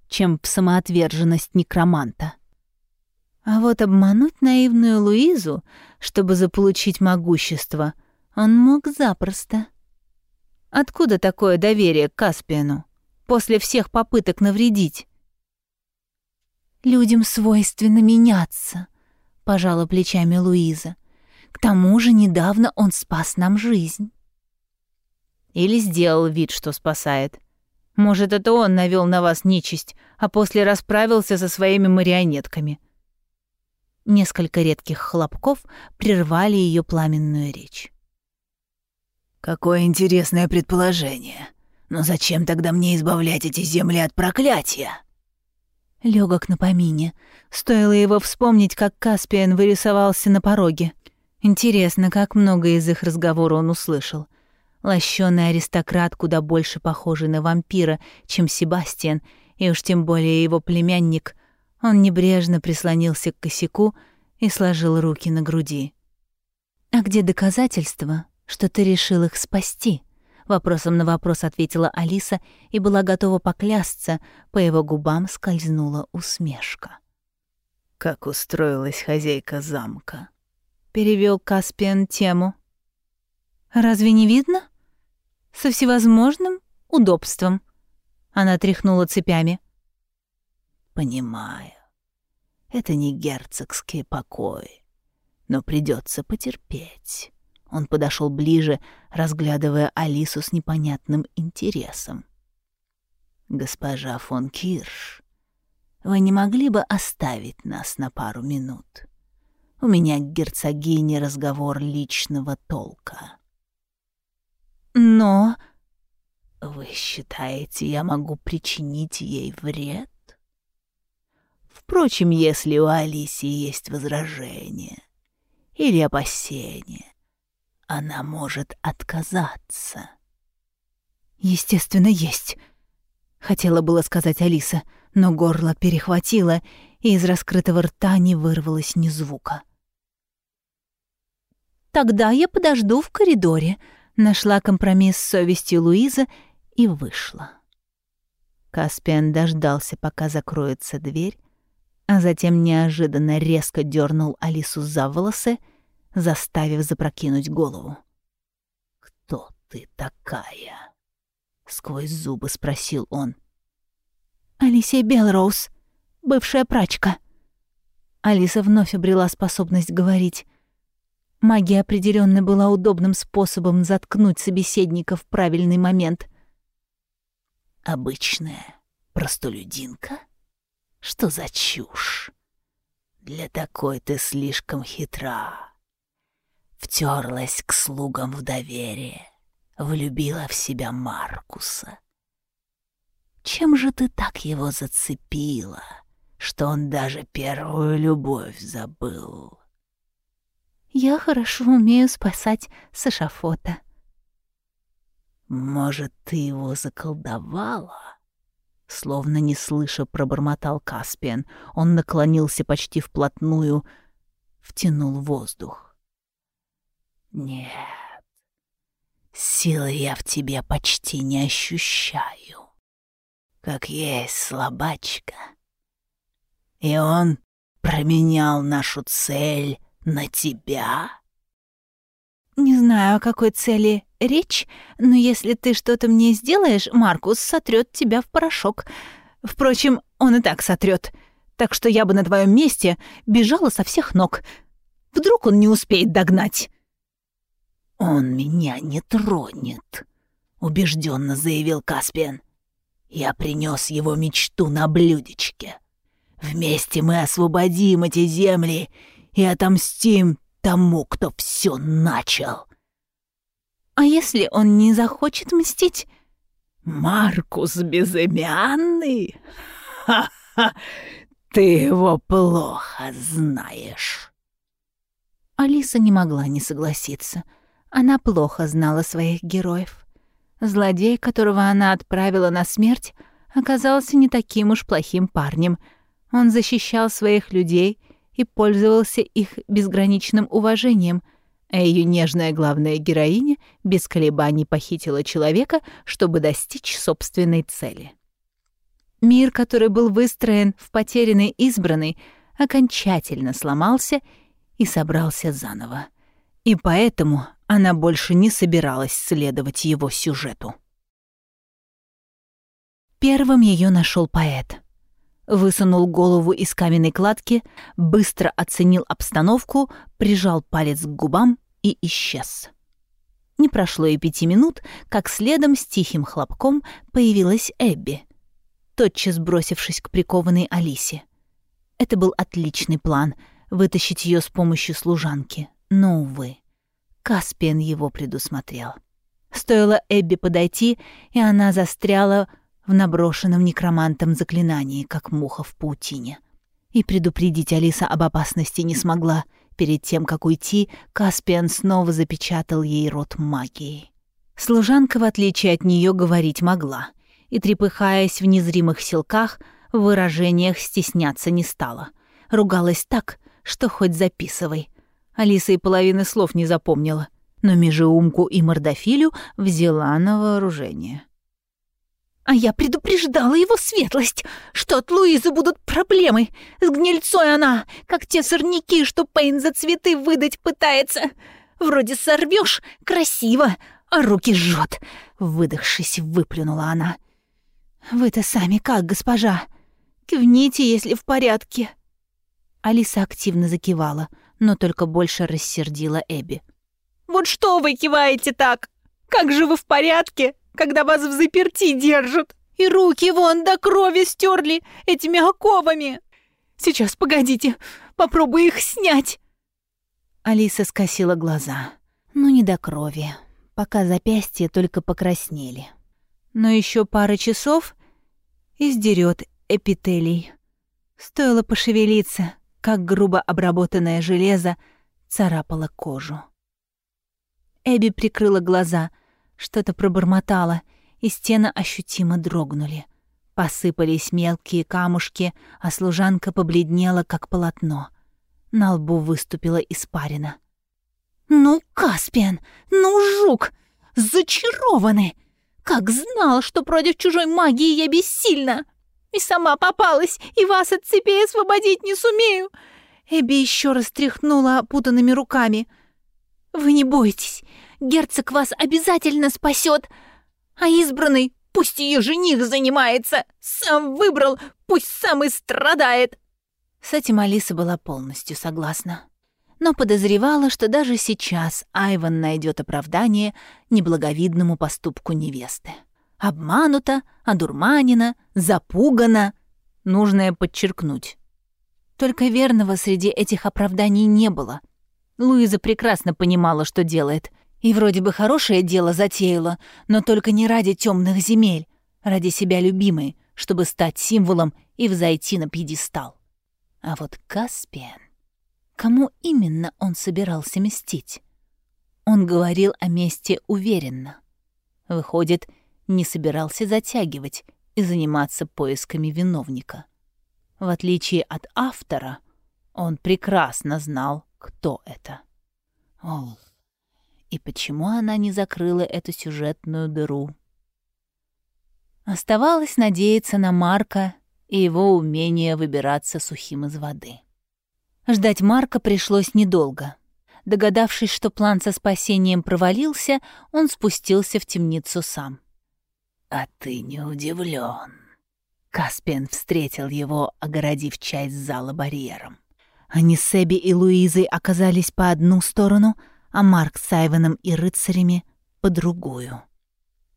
чем в самоотверженность некроманта. А вот обмануть наивную Луизу, чтобы заполучить могущество, он мог запросто. Откуда такое доверие к Каспиану? После всех попыток навредить? Людям свойственно меняться, пожала плечами Луиза. К тому же недавно он спас нам жизнь. Или сделал вид, что спасает. Может, это он навел на вас нечисть, а после расправился со своими марионетками. Несколько редких хлопков прервали ее пламенную речь. Какое интересное предположение. Но зачем тогда мне избавлять эти земли от проклятия? Лёгок на помине. Стоило его вспомнить, как Каспиан вырисовался на пороге. Интересно, как много из их разговора он услышал. Лощёный аристократ, куда больше похожий на вампира, чем Себастьян, и уж тем более его племянник, он небрежно прислонился к косяку и сложил руки на груди. «А где доказательства, что ты решил их спасти?» Вопросом на вопрос ответила Алиса и была готова поклясться, по его губам скользнула усмешка. «Как устроилась хозяйка замка?» Перевел Каспиан тему. «Разве не видно? Со всевозможным удобством». Она тряхнула цепями. «Понимаю. Это не герцогские покои, но придется потерпеть». Он подошел ближе, разглядывая Алису с непонятным интересом. «Госпожа фон Кирш, вы не могли бы оставить нас на пару минут? У меня к герцогине разговор личного толка». «Но...» «Вы считаете, я могу причинить ей вред?» Впрочем, если у Алисии есть возражения или опасения, она может отказаться. Естественно, есть. Хотела было сказать Алиса, но горло перехватило, и из раскрытого рта не вырвалось ни звука. «Тогда я подожду в коридоре», — нашла компромисс с совестью Луиза и вышла. Каспиан дождался, пока закроется дверь, а затем неожиданно резко дернул Алису за волосы, заставив запрокинуть голову. «Кто ты такая?» — сквозь зубы спросил он. «Алисия Белроуз, бывшая прачка». Алиса вновь обрела способность говорить. Магия определенно была удобным способом заткнуть собеседника в правильный момент. «Обычная простолюдинка? Что за чушь? Для такой ты слишком хитра втерлась к слугам в доверие, влюбила в себя Маркуса. Чем же ты так его зацепила, что он даже первую любовь забыл? Я хорошо умею спасать с эшафота. Может, ты его заколдовала? Словно не слыша, пробормотал Каспиан. Он наклонился почти вплотную, втянул воздух. Нет, силы я в тебе почти не ощущаю. Как есть слабачка. И он променял нашу цель на тебя? Не знаю, о какой цели речь, но если ты что-то мне сделаешь, Маркус сотрет тебя в порошок. Впрочем, он и так сотрет. Так что я бы на твоем месте бежала со всех ног. Вдруг он не успеет догнать. «Он меня не тронет», — убежденно заявил Каспиан. «Я принес его мечту на блюдечке. Вместе мы освободим эти земли и отомстим тому, кто все начал». «А если он не захочет мстить?» «Маркус безымянный? Ха-ха! Ты его плохо знаешь!» Алиса не могла не согласиться — она плохо знала своих героев. Злодей, которого она отправила на смерть, оказался не таким уж плохим парнем. Он защищал своих людей и пользовался их безграничным уважением, а ее нежная главная героиня без колебаний похитила человека, чтобы достичь собственной цели. Мир, который был выстроен в потерянной избранной, окончательно сломался и собрался заново. И поэтому она больше не собиралась следовать его сюжету. Первым ее нашел поэт. Высунул голову из каменной кладки, быстро оценил обстановку, прижал палец к губам и исчез. Не прошло и пяти минут, как следом с тихим хлопком появилась Эбби, тотчас бросившись к прикованной Алисе. Это был отличный план — вытащить ее с помощью служанки, но, увы. Каспиан его предусмотрел. Стоило Эбби подойти, и она застряла в наброшенном некромантом заклинании, как муха в паутине. И предупредить Алиса об опасности не смогла. Перед тем, как уйти, Каспиан снова запечатал ей рот магией. Служанка, в отличие от нее, говорить могла, и, трепыхаясь в незримых силках, в выражениях стесняться не стала. Ругалась так, что хоть записывай. Алиса и половины слов не запомнила, но межеумку и мордофилю взяла на вооружение. А я предупреждала его светлость, что от Луизы будут проблемы. С гнильцой она, как те сорняки, что Пейн за цветы выдать пытается. Вроде сорвешь красиво, а руки жжет. Выдохшись, выплюнула она. «Вы-то сами как, госпожа? Кивните, если в порядке». Алиса активно закивала, но только больше рассердила Эбби. «Вот что вы киваете так? Как же вы в порядке?» когда вас в заперти держат. И руки вон до крови стерли этими оковами. Сейчас, погодите, попробую их снять». Алиса скосила глаза. Ну, не до крови, пока запястья только покраснели. Но еще пара часов и сдерет эпителий. Стоило пошевелиться, как грубо обработанное железо царапало кожу. Эбби прикрыла глаза — что-то пробормотало, и стены ощутимо дрогнули. Посыпались мелкие камушки, а служанка побледнела, как полотно. На лбу выступила испарина. «Ну, Каспиан! Ну, жук! Зачарованы! Как знал, что против чужой магии я бессильна! И сама попалась, и вас от цепей освободить не сумею!» Эбби еще раз тряхнула опутанными руками. «Вы не бойтесь, герцог вас обязательно спасет. А избранный, пусть ее жених занимается. Сам выбрал, пусть сам и страдает. С этим Алиса была полностью согласна. Но подозревала, что даже сейчас Айван найдет оправдание неблаговидному поступку невесты. Обманута, одурманена, запугана. Нужное подчеркнуть. Только верного среди этих оправданий не было. Луиза прекрасно понимала, что делает, и вроде бы хорошее дело затеяла, но только не ради темных земель, ради себя любимой, чтобы стать символом и взойти на пьедестал. А вот Каспиан... Кому именно он собирался мстить? Он говорил о мести уверенно. Выходит, не собирался затягивать и заниматься поисками виновника. В отличие от автора, он прекрасно знал, кто это. Ох, и почему она не закрыла эту сюжетную дыру. Оставалось надеяться на Марка и его умение выбираться сухим из воды. Ждать Марка пришлось недолго. Догадавшись, что план со спасением провалился, он спустился в темницу сам. «А ты не удивлен. Каспиан встретил его, огородив часть зала барьером. Они с Эбби и Луизой оказались по одну сторону — а Марк с Айвеном и рыцарями по другую.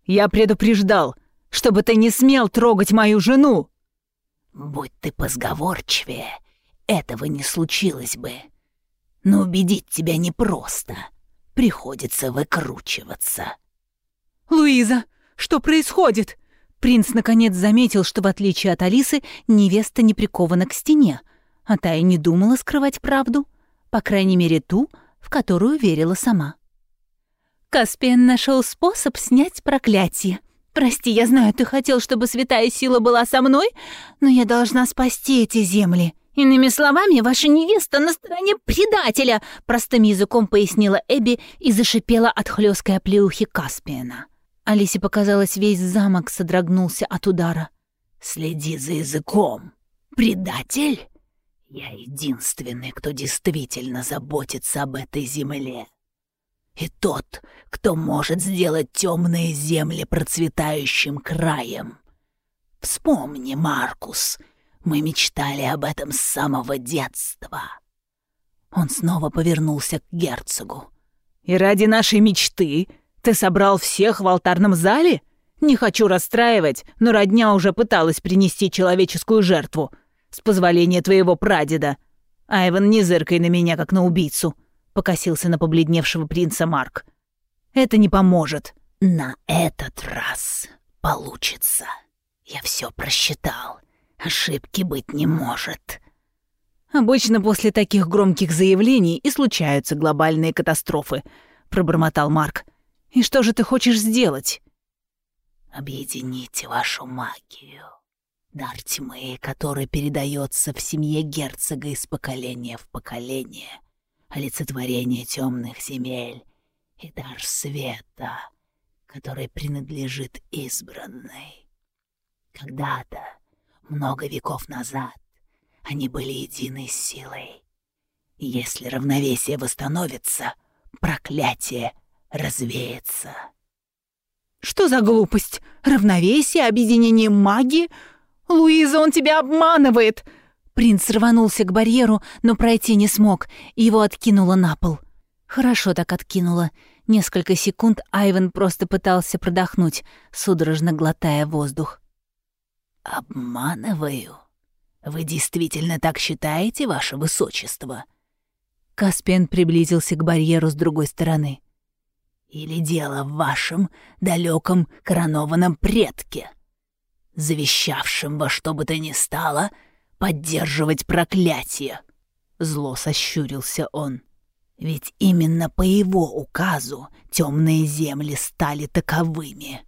«Я предупреждал, чтобы ты не смел трогать мою жену!» «Будь ты позговорчивее, этого не случилось бы. Но убедить тебя непросто. Приходится выкручиваться». «Луиза, что происходит?» Принц наконец заметил, что в отличие от Алисы, невеста не прикована к стене, а та и не думала скрывать правду, по крайней мере ту, в которую верила сама. Каспиан нашел способ снять проклятие. Прости, я знаю, ты хотел, чтобы святая сила была со мной, но я должна спасти эти земли. Иными словами, ваша невеста на стороне предателя, простым языком пояснила Эбби и зашипела от хлёсткой оплеухи Каспиана. Алисе показалось, весь замок содрогнулся от удара. «Следи за языком. Предатель? Я единственный, кто действительно заботится об этой земле. И тот, кто может сделать темные земли процветающим краем. Вспомни, Маркус, мы мечтали об этом с самого детства. Он снова повернулся к герцогу. «И ради нашей мечты ты собрал всех в алтарном зале? Не хочу расстраивать, но родня уже пыталась принести человеческую жертву. С позволения твоего прадеда. Айван, не зыркай на меня, как на убийцу», — покосился на побледневшего принца Марк. «Это не поможет». «На этот раз получится. Я все просчитал. Ошибки быть не может». «Обычно после таких громких заявлений и случаются глобальные катастрофы», — пробормотал Марк. И что же ты хочешь сделать? Объедините вашу магию. Дар тьмы, который передается в семье герцога из поколения в поколение. Олицетворение темных земель. И дар света, который принадлежит избранной. Когда-то, много веков назад, они были единой силой. Если равновесие восстановится, проклятие развеется. Что за глупость? Равновесие, объединение магии? Луиза, он тебя обманывает! Принц рванулся к барьеру, но пройти не смог, и его откинуло на пол. Хорошо так откинуло. Несколько секунд Айвен просто пытался продохнуть, судорожно глотая воздух. «Обманываю? Вы действительно так считаете, ваше высочество?» Каспиан приблизился к барьеру с другой стороны. Или дело в вашем далеком коронованном предке, завещавшем во что бы то ни стало поддерживать проклятие?» Зло сощурился он. «Ведь именно по его указу темные земли стали таковыми».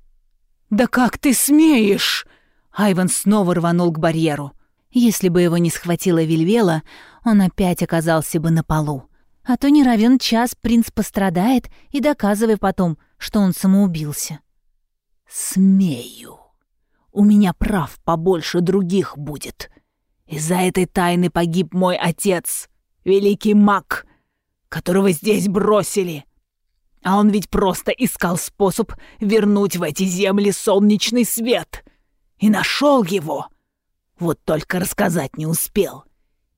«Да как ты смеешь?» Айван снова рванул к барьеру. Если бы его не схватила Вильвела, он опять оказался бы на полу. А то не равен час принц пострадает и доказывай потом, что он самоубился. «Смею. У меня прав побольше других будет. Из-за этой тайны погиб мой отец, великий маг, которого здесь бросили. А он ведь просто искал способ вернуть в эти земли солнечный свет. И нашел его. Вот только рассказать не успел.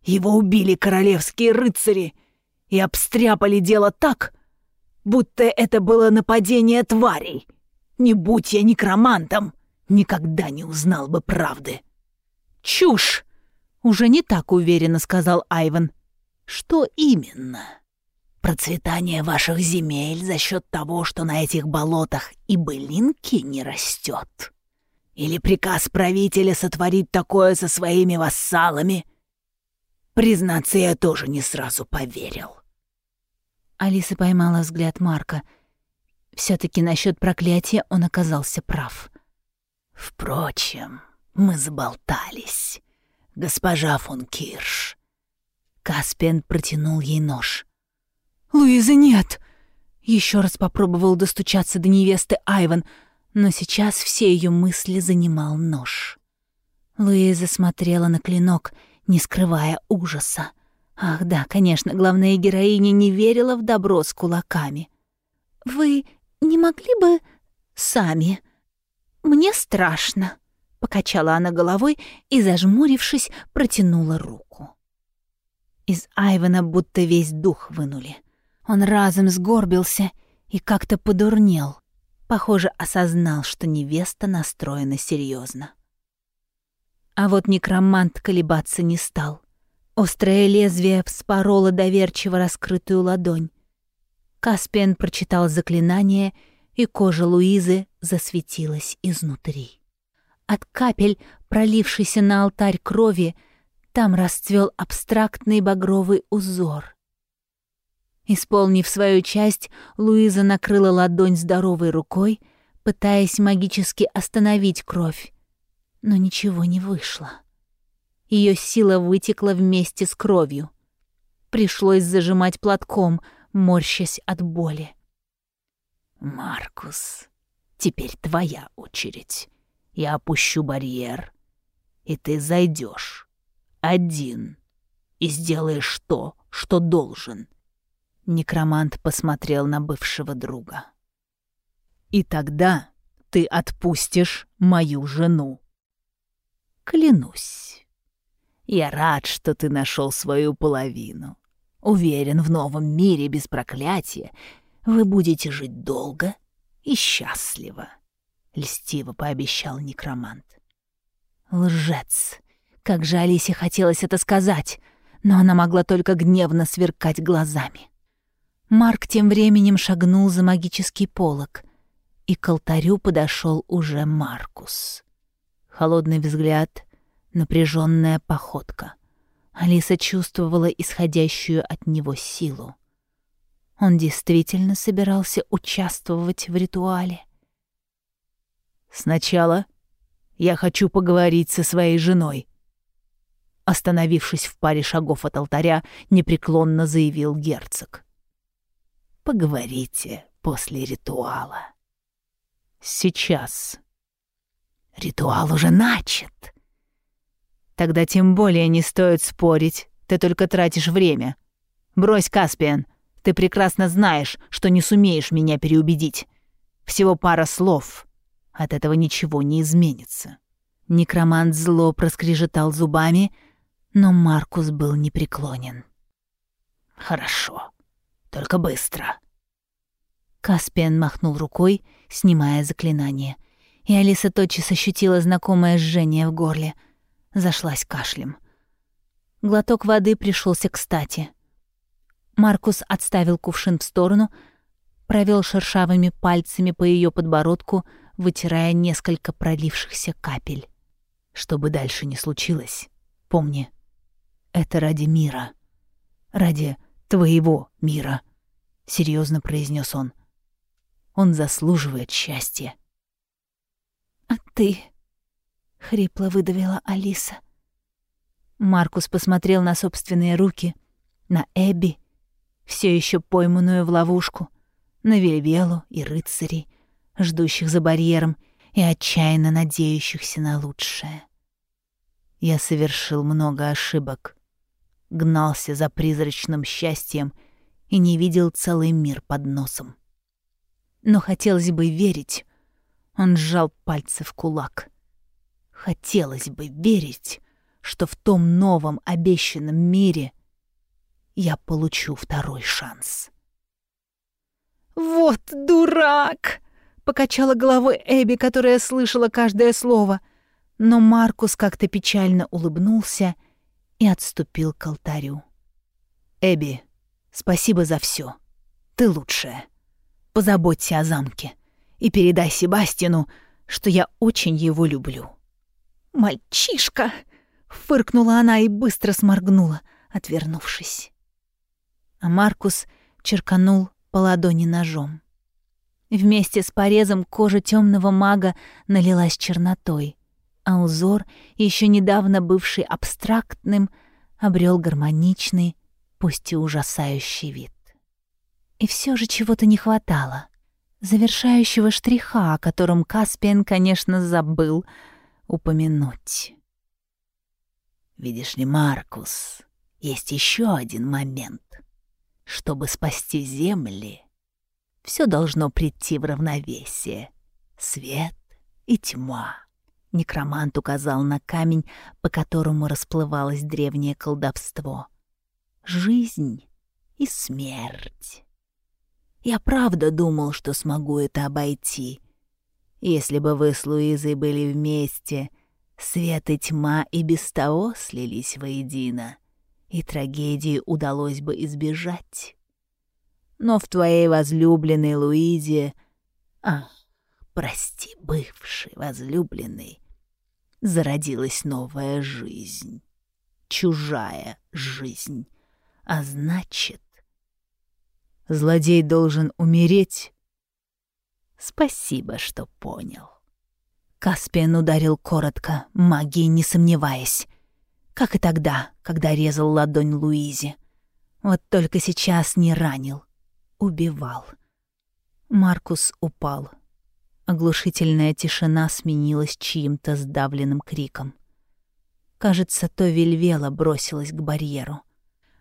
Его убили королевские рыцари — и обстряпали дело так, будто это было нападение тварей. Не будь я некромантом, никогда не узнал бы правды. «Чушь!» — уже не так уверенно сказал Айван. «Что именно?» «Процветание ваших земель за счет того, что на этих болотах и былинки не растет? Или приказ правителя сотворить такое со своими вассалами?» Признаться, я тоже не сразу поверил. Алиса поймала взгляд Марка. все таки насчет проклятия он оказался прав. «Впрочем, мы заболтались. Госпожа фон Кирш». Каспиан протянул ей нож. «Луиза, нет!» Еще раз попробовал достучаться до невесты Айван, но сейчас все ее мысли занимал нож. Луиза смотрела на клинок, не скрывая ужаса. Ах да, конечно, главная героиня не верила в добро с кулаками. «Вы не могли бы сами? Мне страшно», — покачала она головой и, зажмурившись, протянула руку. Из Айвена будто весь дух вынули. Он разом сгорбился и как-то подурнел. Похоже, осознал, что невеста настроена серьезно. А вот некромант колебаться не стал. Острое лезвие вспороло доверчиво раскрытую ладонь. Каспиан прочитал заклинание, и кожа Луизы засветилась изнутри. От капель, пролившейся на алтарь крови, там расцвел абстрактный багровый узор. Исполнив свою часть, Луиза накрыла ладонь здоровой рукой, пытаясь магически остановить кровь, но ничего не вышло. Ее сила вытекла вместе с кровью. Пришлось зажимать платком, морщась от боли. «Маркус, теперь твоя очередь. Я опущу барьер, и ты зайдешь один и сделаешь то, что должен». Некромант посмотрел на бывшего друга. «И тогда ты отпустишь мою жену. Клянусь». Я рад, что ты нашел свою половину. Уверен, в новом мире без проклятия вы будете жить долго и счастливо», — льстиво пообещал некромант. Лжец! Как же Алисе хотелось это сказать, но она могла только гневно сверкать глазами. Марк тем временем шагнул за магический полог, и к алтарю подошел уже Маркус. Холодный взгляд — напряженная походка. Алиса чувствовала исходящую от него силу. Он действительно собирался участвовать в ритуале. «Сначала я хочу поговорить со своей женой», Остановившись в паре шагов от алтаря, непреклонно заявил герцог. «Поговорите после ритуала». «Сейчас». «Ритуал уже начат». «Тогда тем более не стоит спорить, ты только тратишь время. Брось, Каспиан, ты прекрасно знаешь, что не сумеешь меня переубедить. Всего пара слов. От этого ничего не изменится». Некромант зло проскрежетал зубами, но Маркус был непреклонен. «Хорошо, только быстро». Каспиан махнул рукой, снимая заклинание, и Алиса тотчас ощутила знакомое жжение в горле. Зашлась кашлем. Глоток воды пришелся кстати. Маркус отставил кувшин в сторону, провел шершавыми пальцами по ее подбородку, вытирая несколько пролившихся капель. Что бы дальше ни случилось, помни, это ради мира. Ради твоего мира, серьезно произнес он. Он заслуживает счастья. А ты? Хрипло выдавила Алиса. Маркус посмотрел на собственные руки, на Эбби, все еще пойманную в ловушку, на Вельвелу и рыцарей, ждущих за барьером и отчаянно надеющихся на лучшее. Я совершил много ошибок, гнался за призрачным счастьем и не видел целый мир под носом. Но хотелось бы верить, он сжал пальцы в кулак. Хотелось бы верить, что в том новом обещанном мире я получу второй шанс. «Вот дурак!» — покачала головой Эбби, которая слышала каждое слово. Но Маркус как-то печально улыбнулся — и отступил к алтарю. «Эбби, спасибо за все. Ты лучшая. Позаботься о замке и передай Себастину, что я очень его люблю». «Мальчишка!» — фыркнула она и быстро сморгнула, отвернувшись. А Маркус черканул по ладони ножом. Вместе с порезом кожа темного мага налилась чернотой — а узор, еще недавно бывший абстрактным, обрел гармоничный, пусть и ужасающий вид. И все же чего-то не хватало. Завершающего штриха, о котором Каспиан, конечно, забыл упомянуть. «Видишь ли, Маркус, есть еще один момент. Чтобы спасти земли, все должно прийти в равновесие. Свет и тьма. Некромант указал на камень, по которому расплывалось древнее колдовство. «Жизнь и смерть». Я правда думал, что смогу это обойти. Если бы вы с Луизой были вместе, свет и тьма и без того слились воедино, и трагедии удалось бы избежать. Но в твоей возлюбленной Луизе... Ах, прости, бывший возлюбленный, зародилась новая жизнь. Чужая жизнь. А значит... Злодей должен умереть? Спасибо, что понял. Каспиан ударил коротко, магией не сомневаясь. Как и тогда, когда резал ладонь Луизе. Вот только сейчас не ранил. Убивал. Маркус упал. Оглушительная тишина сменилась чьим-то сдавленным криком. Кажется, то Вельвела бросилась к барьеру.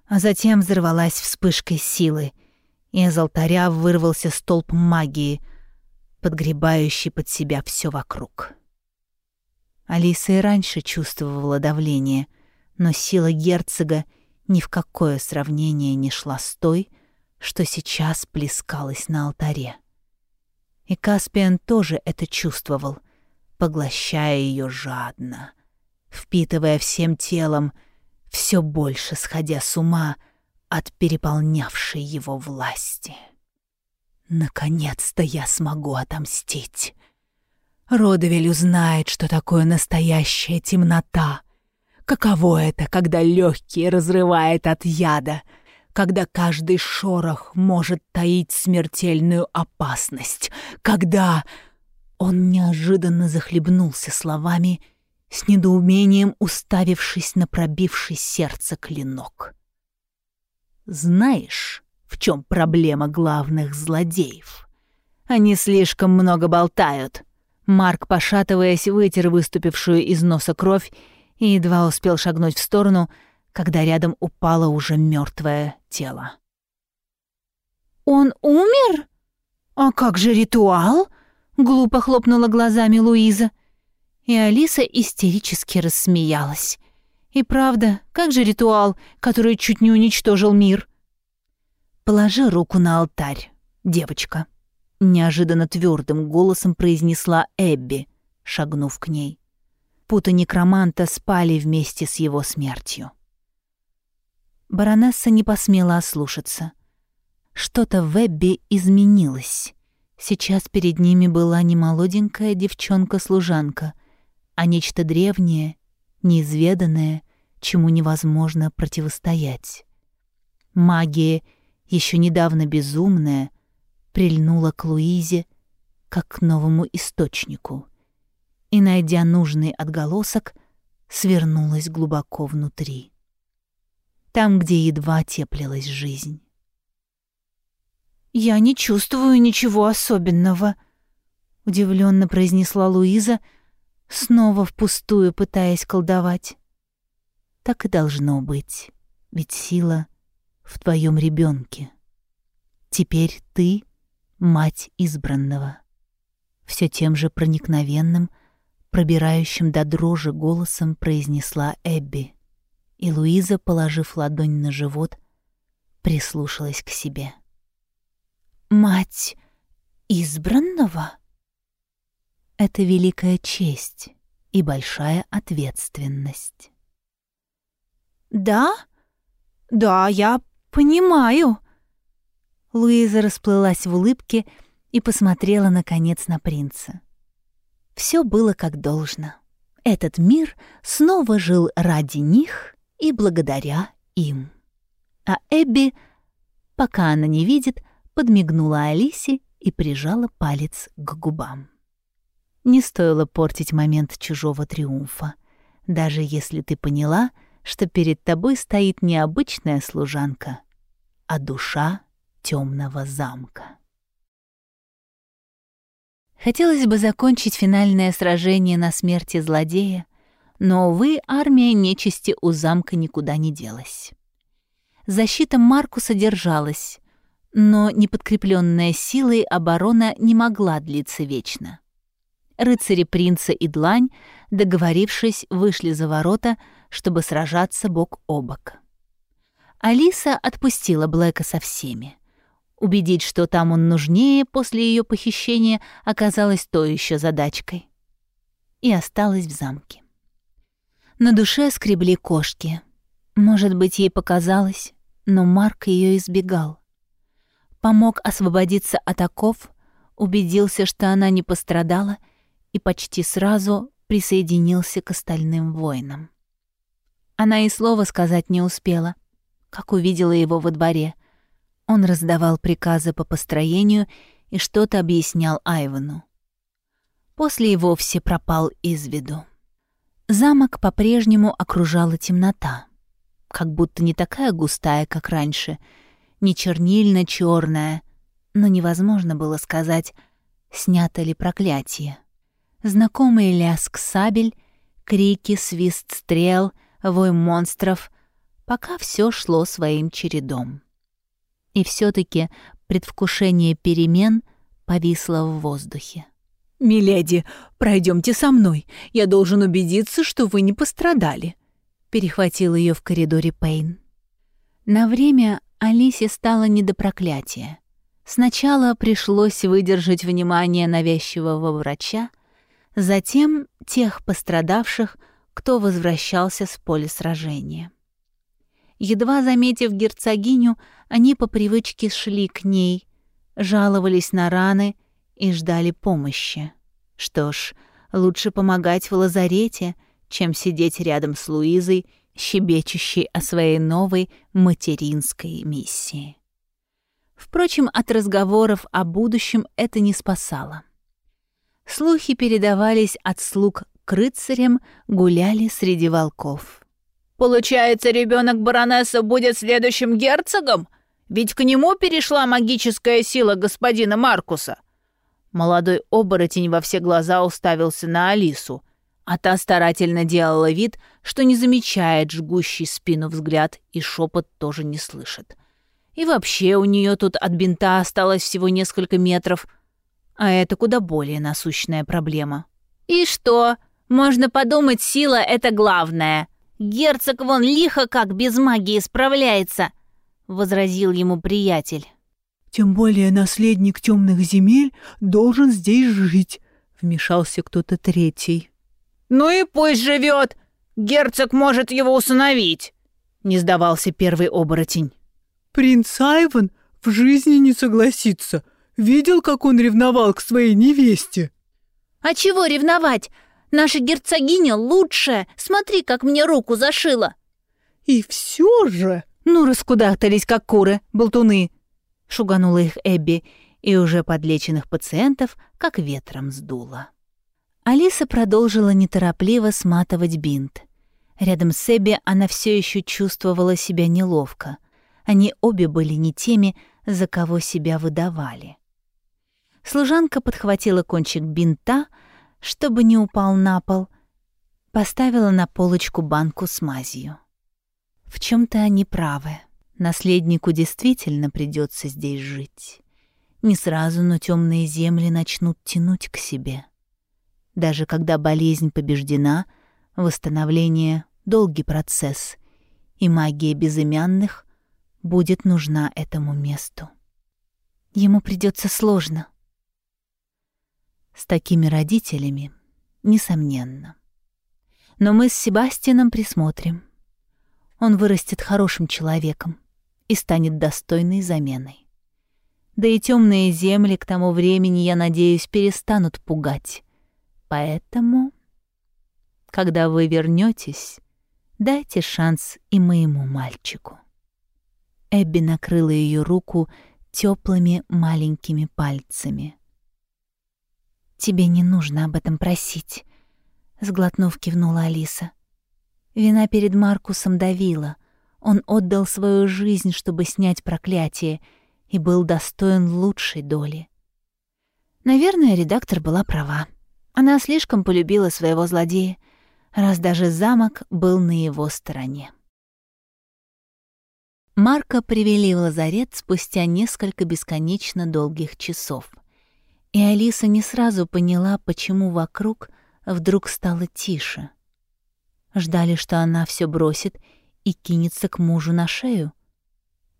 А затем взорвалась вспышкой силы, и из алтаря вырвался столб магии, подгребающий под себя все вокруг. Алиса и раньше чувствовала давление, но сила герцога ни в какое сравнение не шла с той, что сейчас плескалась на алтаре. И Каспиан тоже это чувствовал, поглощая ее жадно, впитывая всем телом, все больше сходя с ума от переполнявшей его власти. Наконец-то я смогу отомстить. Родовель узнает, что такое настоящая темнота. Каково это, когда легкие разрывает от яда, когда каждый шорох может таить смертельную опасность, когда... Он неожиданно захлебнулся словами, с недоумением уставившись на пробивший сердце клинок. «Знаешь, в чем проблема главных злодеев? Они слишком много болтают». Марк, пошатываясь, вытер выступившую из носа кровь и едва успел шагнуть в сторону, когда рядом упало уже мертвое тело. «Он умер? А как же ритуал?» — глупо хлопнула глазами Луиза. И Алиса истерически рассмеялась. «И правда, как же ритуал, который чуть не уничтожил мир?» «Положи руку на алтарь, девочка», — неожиданно твердым голосом произнесла Эбби, шагнув к ней путы некроманта спали вместе с его смертью. Баронесса не посмела ослушаться. Что-то в Эбби изменилось. Сейчас перед ними была не молоденькая девчонка-служанка, а нечто древнее, неизведанное, чему невозможно противостоять. Магия, еще недавно безумная, прильнула к Луизе, как к новому источнику и, найдя нужный отголосок, свернулась глубоко внутри. Там, где едва теплилась жизнь. «Я не чувствую ничего особенного», — удивленно произнесла Луиза, снова впустую пытаясь колдовать. «Так и должно быть, ведь сила в твоем ребенке. Теперь ты — мать избранного». Все тем же проникновенным — пробирающим до дрожи голосом произнесла Эбби. И Луиза, положив ладонь на живот, прислушалась к себе. «Мать избранного?» Это великая честь и большая ответственность. «Да? Да, я понимаю». Луиза расплылась в улыбке и посмотрела, наконец, на принца. Все было как должно. Этот мир снова жил ради них и благодаря им. А Эбби, пока она не видит, подмигнула Алисе и прижала палец к губам. Не стоило портить момент чужого триумфа, даже если ты поняла, что перед тобой стоит не обычная служанка, а душа темного замка. Хотелось бы закончить финальное сражение на смерти злодея, но, увы, армия нечисти у замка никуда не делась. Защита Маркуса держалась, но неподкрепленная силой оборона не могла длиться вечно. Рыцари принца и длань, договорившись, вышли за ворота, чтобы сражаться бок о бок. Алиса отпустила Блэка со всеми. Убедить, что там он нужнее после ее похищения, оказалось то еще задачкой. И осталась в замке. На душе скребли кошки. Может быть, ей показалось, но Марк ее избегал. Помог освободиться от оков, убедился, что она не пострадала, и почти сразу присоединился к остальным воинам. Она и слова сказать не успела, как увидела его во дворе — он раздавал приказы по построению и что-то объяснял Айвану. После и вовсе пропал из виду. Замок по-прежнему окружала темнота, как будто не такая густая, как раньше, не чернильно черная но невозможно было сказать, снято ли проклятие. Знакомый ляск сабель, крики, свист стрел, вой монстров, пока все шло своим чередом. И все таки предвкушение перемен повисло в воздухе. «Миледи, пройдемте со мной. Я должен убедиться, что вы не пострадали», — перехватил ее в коридоре Пейн. На время Алисе стало не до проклятия. Сначала пришлось выдержать внимание навязчивого врача, затем тех пострадавших, кто возвращался с поля сражения. Едва заметив герцогиню, они по привычке шли к ней, жаловались на раны и ждали помощи. Что ж, лучше помогать в лазарете, чем сидеть рядом с Луизой щебечущей о своей новой материнской миссии. Впрочем, от разговоров о будущем это не спасало. Слухи передавались от слуг к рыцарям, гуляли среди волков. «Получается, ребенок баронесса будет следующим герцогом? Ведь к нему перешла магическая сила господина Маркуса». Молодой оборотень во все глаза уставился на Алису, а та старательно делала вид, что не замечает жгущий спину взгляд и шепот тоже не слышит. И вообще у нее тут от бинта осталось всего несколько метров, а это куда более насущная проблема. «И что? Можно подумать, сила — это главное. Герцог вон лихо как без магии справляется», — возразил ему приятель. «Тем более наследник темных земель должен здесь жить», — вмешался кто-то третий. «Ну и пусть живет. Герцог может его усыновить», — не сдавался первый оборотень. «Принц Айван в жизни не согласится. Видел, как он ревновал к своей невесте?» «А чего ревновать? Наша герцогиня лучшая. Смотри, как мне руку зашила». «И все же...» «Ну, раскудахтались, как куры, болтуны!» Шуганула их Эбби, и уже подлеченных пациентов как ветром сдуло. Алиса продолжила неторопливо сматывать бинт. Рядом с Эбби она все еще чувствовала себя неловко. Они обе были не теми, за кого себя выдавали. Служанка подхватила кончик бинта, чтобы не упал на пол, поставила на полочку банку с мазью. В чем то они правы. Наследнику действительно придется здесь жить. Не сразу, но темные земли начнут тянуть к себе. Даже когда болезнь побеждена, восстановление — долгий процесс, и магия безымянных будет нужна этому месту. Ему придется сложно. С такими родителями, несомненно. Но мы с Себастьяном присмотрим. Он вырастет хорошим человеком и станет достойной заменой. Да и темные земли к тому времени, я надеюсь, перестанут пугать. Поэтому, когда вы вернетесь, дайте шанс и моему мальчику. Эбби накрыла ее руку теплыми маленькими пальцами. «Тебе не нужно об этом просить», — сглотнув, кивнула Алиса. Вина перед Маркусом давила. Он отдал свою жизнь, чтобы снять проклятие, и был достоин лучшей доли. Наверное, редактор была права. Она слишком полюбила своего злодея, раз даже замок был на его стороне. Марка привели в лазарет спустя несколько бесконечно долгих часов. И Алиса не сразу поняла, почему вокруг вдруг стало тише. Ждали, что она все бросит и кинется к мужу на шею.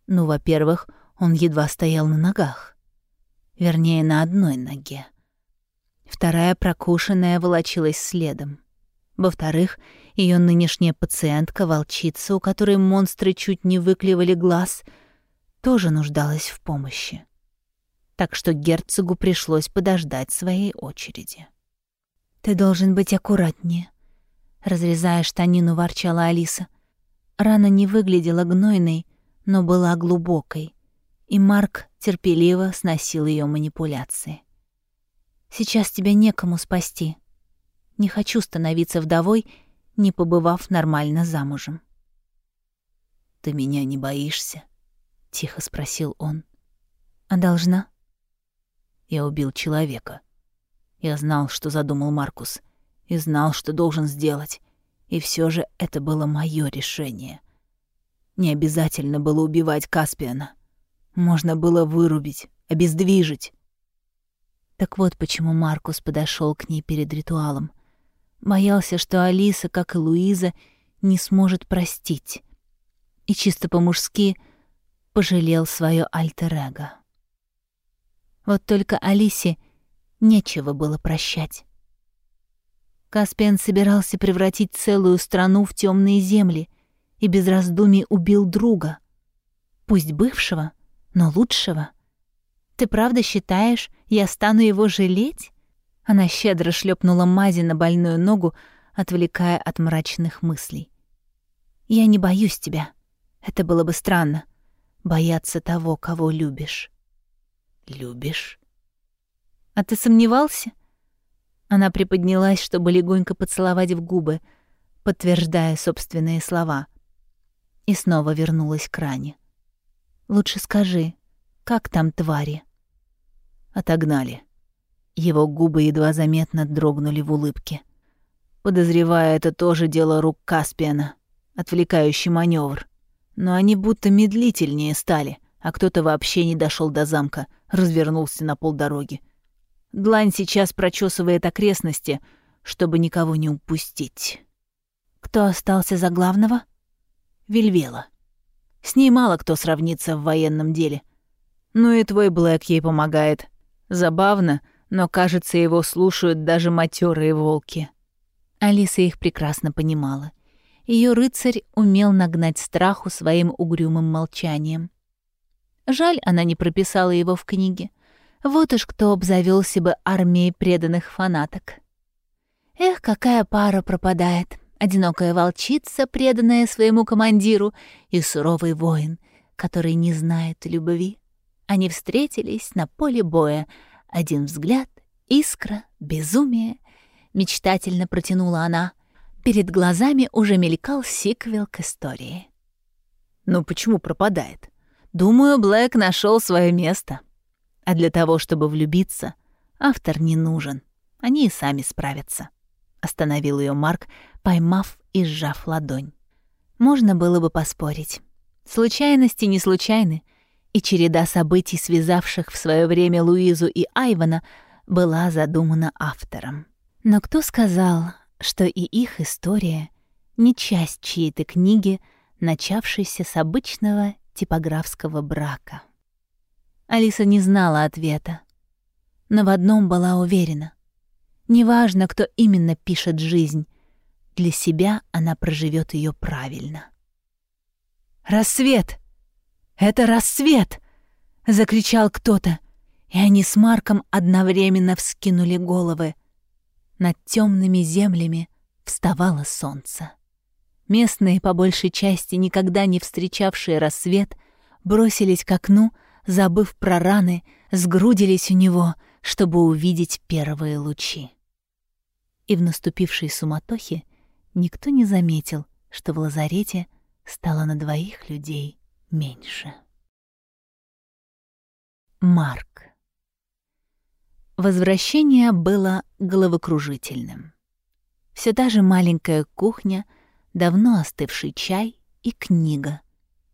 Ну, во-первых, он едва стоял на ногах. Вернее, на одной ноге. Вторая прокушенная волочилась следом. Во-вторых, ее нынешняя пациентка, волчица, у которой монстры чуть не выклевали глаз, тоже нуждалась в помощи. Так что герцогу пришлось подождать своей очереди. «Ты должен быть аккуратнее», — разрезая штанину, ворчала Алиса. Рана не выглядела гнойной, но была глубокой, и Марк терпеливо сносил ее манипуляции. «Сейчас тебя некому спасти. Не хочу становиться вдовой не побывав нормально замужем. «Ты меня не боишься?» — тихо спросил он. «А должна?» «Я убил человека. Я знал, что задумал Маркус, и знал, что должен сделать, и все же это было мое решение. Не обязательно было убивать Каспиана. Можно было вырубить, обездвижить». Так вот почему Маркус подошел к ней перед ритуалом — Боялся, что Алиса, как и Луиза, не сможет простить. И чисто по-мужски пожалел свое альтер-эго. Вот только Алисе нечего было прощать. Каспиан собирался превратить целую страну в темные земли и без раздумий убил друга. Пусть бывшего, но лучшего. Ты правда считаешь, я стану его жалеть? Она щедро шлепнула мази на больную ногу, отвлекая от мрачных мыслей. Я не боюсь тебя. Это было бы странно. Бояться того, кого любишь. Любишь? А ты сомневался? Она приподнялась, чтобы легонько поцеловать в губы, подтверждая собственные слова. И снова вернулась к ране. Лучше скажи, как там твари? Отогнали. Его губы едва заметно дрогнули в улыбке. Подозревая, это тоже дело рук Каспиана, отвлекающий маневр. Но они будто медлительнее стали, а кто-то вообще не дошел до замка, развернулся на полдороги. Длань сейчас прочесывает окрестности, чтобы никого не упустить. Кто остался за главного? Вельвела. С ней мало кто сравнится в военном деле. Ну и твой Блэк ей помогает. Забавно, но, кажется, его слушают даже матерые волки. Алиса их прекрасно понимала. Ее рыцарь умел нагнать страху своим угрюмым молчанием. Жаль, она не прописала его в книге. Вот уж кто обзавелся бы армией преданных фанаток. Эх, какая пара пропадает. Одинокая волчица, преданная своему командиру, и суровый воин, который не знает любви. Они встретились на поле боя — один взгляд, искра, безумие. Мечтательно протянула она. Перед глазами уже мелькал сиквел к истории. Ну почему пропадает? Думаю, Блэк нашел свое место. А для того, чтобы влюбиться, автор не нужен. Они и сами справятся. Остановил ее Марк, поймав и сжав ладонь. Можно было бы поспорить. Случайности не случайны и череда событий, связавших в свое время Луизу и Айвана, была задумана автором. Но кто сказал, что и их история не часть чьей-то книги, начавшейся с обычного типографского брака? Алиса не знала ответа, но в одном была уверена. Неважно, кто именно пишет жизнь, для себя она проживет ее правильно. «Рассвет!» «Это рассвет!» — закричал кто-то, и они с Марком одновременно вскинули головы. Над темными землями вставало солнце. Местные, по большей части никогда не встречавшие рассвет, бросились к окну, забыв про раны, сгрудились у него, чтобы увидеть первые лучи. И в наступившей суматохе никто не заметил, что в лазарете стало на двоих людей меньше. Марк. Возвращение было головокружительным. Все та же маленькая кухня, давно остывший чай и книга,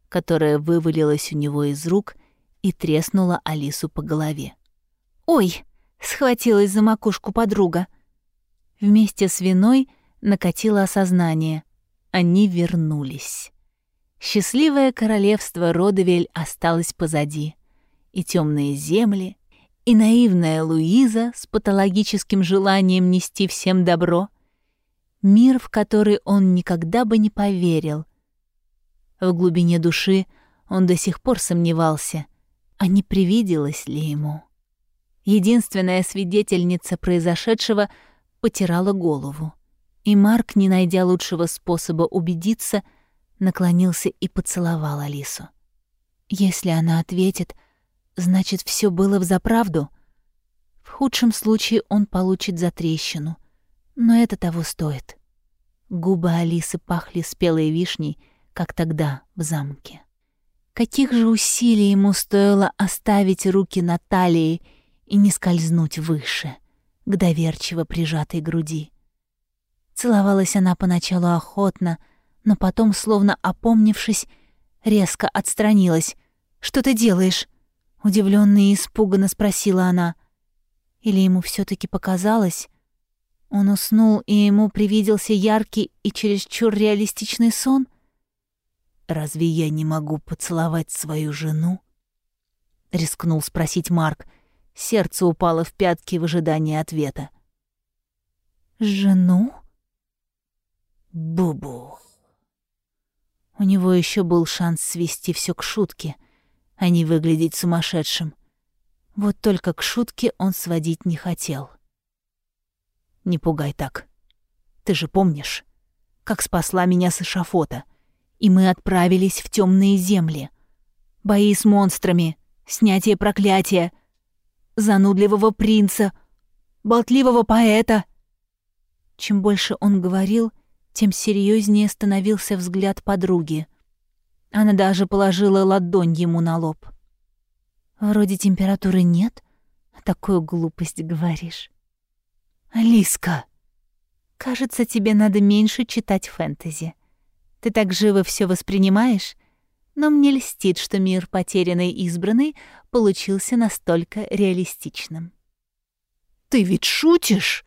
которая вывалилась у него из рук и треснула Алису по голове. «Ой!» — схватилась за макушку подруга. Вместе с виной накатило осознание. Они вернулись. Счастливое королевство Родовель осталось позади, и темные земли, и наивная Луиза с патологическим желанием нести всем добро, мир, в который он никогда бы не поверил. В глубине души он до сих пор сомневался, а не привиделось ли ему. Единственная свидетельница произошедшего потирала голову, и Марк, не найдя лучшего способа убедиться, — наклонился и поцеловал Алису. Если она ответит, значит, все было взаправду. В худшем случае он получит затрещину, но это того стоит. Губы Алисы пахли спелой вишней, как тогда в замке. Каких же усилий ему стоило оставить руки на талии и не скользнуть выше, к доверчиво прижатой груди. Целовалась она поначалу охотно, но потом, словно опомнившись, резко отстранилась. «Что ты делаешь?» — удивлённо и испуганно спросила она. Или ему все таки показалось? Он уснул, и ему привиделся яркий и чересчур реалистичный сон? «Разве я не могу поцеловать свою жену?» — рискнул спросить Марк. Сердце упало в пятки в ожидании ответа. «Жену?» «Бубу!» У него еще был шанс свести все к шутке, а не выглядеть сумасшедшим. Вот только к шутке он сводить не хотел. «Не пугай так. Ты же помнишь, как спасла меня с эшафота. и мы отправились в темные земли. Бои с монстрами, снятие проклятия, занудливого принца, болтливого поэта. Чем больше он говорил, тем серьезнее становился взгляд подруги. Она даже положила ладонь ему на лоб. «Вроде температуры нет, а такую глупость говоришь». «Алиска, кажется, тебе надо меньше читать фэнтези. Ты так живо все воспринимаешь, но мне льстит, что мир потерянной избранной получился настолько реалистичным». «Ты ведь шутишь?»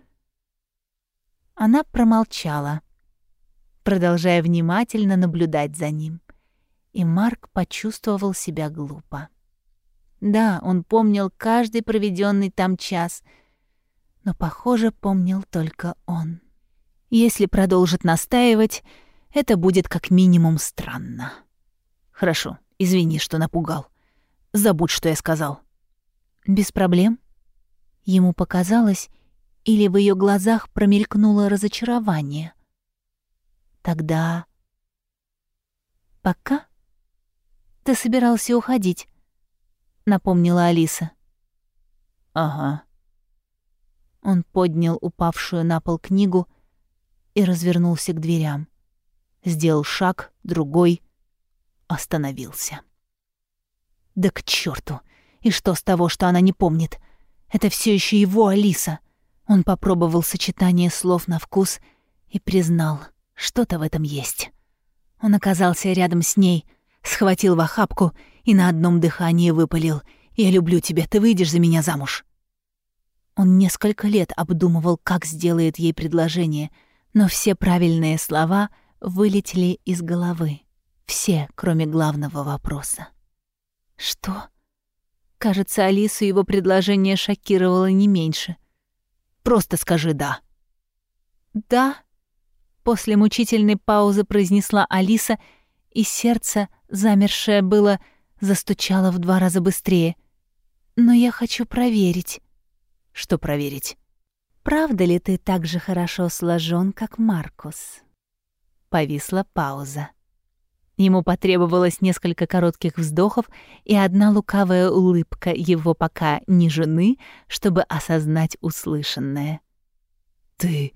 Она промолчала, продолжая внимательно наблюдать за ним. И Марк почувствовал себя глупо. Да, он помнил каждый проведенный там час, но, похоже, помнил только он. Если продолжит настаивать, это будет как минимум странно. Хорошо, извини, что напугал. Забудь, что я сказал. Без проблем. Ему показалось, или в ее глазах промелькнуло разочарование. Тогда... Пока? Ты собирался уходить, напомнила Алиса. Ага. Он поднял упавшую на пол книгу и развернулся к дверям. Сделал шаг, другой, остановился. Да к черту! И что с того, что она не помнит? Это все еще его Алиса. Он попробовал сочетание слов на вкус и признал, что-то в этом есть. Он оказался рядом с ней, схватил в охапку и на одном дыхании выпалил «Я люблю тебя, ты выйдешь за меня замуж». Он несколько лет обдумывал, как сделает ей предложение, но все правильные слова вылетели из головы. Все, кроме главного вопроса. «Что?» Кажется, Алису его предложение шокировало не меньше. «Просто скажи «да». «Да», — после мучительной паузы произнесла Алиса, и сердце, замершее было, застучало в два раза быстрее. «Но я хочу проверить». Что проверить? Правда ли ты так же хорошо сложен, как Маркус? Повисла пауза. Ему потребовалось несколько коротких вздохов и одна лукавая улыбка его пока не жены, чтобы осознать услышанное. «Ты...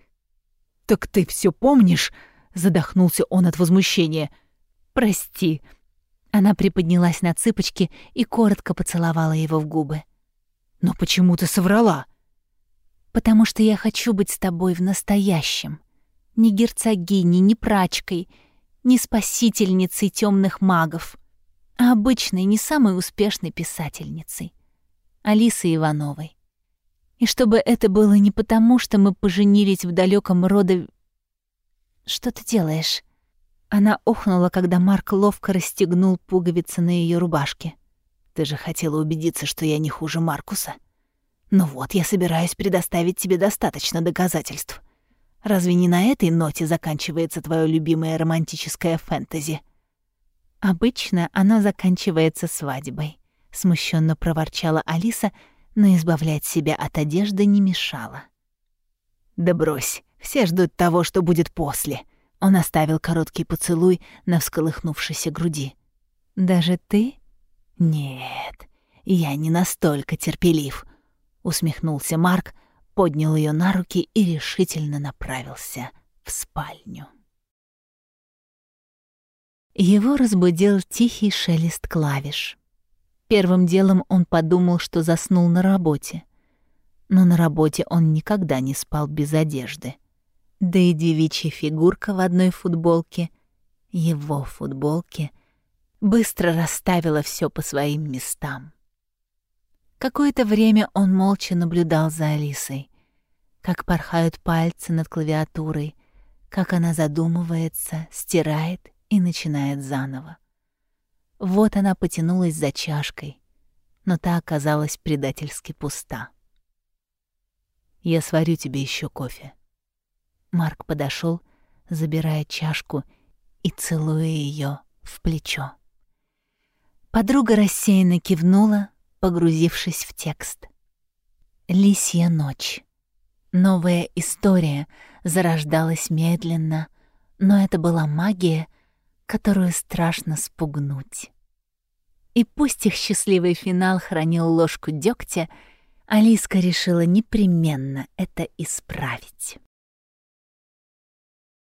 так ты все помнишь?» — задохнулся он от возмущения. «Прости». Она приподнялась на цыпочки и коротко поцеловала его в губы. «Но почему ты соврала?» «Потому что я хочу быть с тобой в настоящем. Ни герцогиней, ни прачкой, ни спасительницей темных магов, а обычной, не самой успешной писательницей. Алисой Ивановой. И чтобы это было не потому, что мы поженились в далеком роде... Что ты делаешь?» Она охнула, когда Марк ловко расстегнул пуговицы на ее рубашке. Ты же хотела убедиться, что я не хуже Маркуса. Ну вот, я собираюсь предоставить тебе достаточно доказательств. Разве не на этой ноте заканчивается твое любимое романтическое фэнтези? Обычно оно заканчивается свадьбой, смущенно проворчала Алиса, но избавлять себя от одежды не мешало. Да брось, все ждут того, что будет после. Он оставил короткий поцелуй на всколыхнувшейся груди. Даже ты? «Нет, я не настолько терпелив», — усмехнулся Марк, поднял ее на руки и решительно направился в спальню. Его разбудил тихий шелест клавиш. Первым делом он подумал, что заснул на работе. Но на работе он никогда не спал без одежды. Да и девичья фигурка в одной футболке, его футболке — быстро расставила все по своим местам. Какое-то время он молча наблюдал за Алисой, как порхают пальцы над клавиатурой, как она задумывается, стирает и начинает заново. Вот она потянулась за чашкой, но та оказалась предательски пуста. «Я сварю тебе еще кофе». Марк подошел, забирая чашку и целуя ее в плечо. Подруга рассеянно кивнула, погрузившись в текст. «Лисья ночь». Новая история зарождалась медленно, но это была магия, которую страшно спугнуть. И пусть их счастливый финал хранил ложку дегтя, Алиска решила непременно это исправить.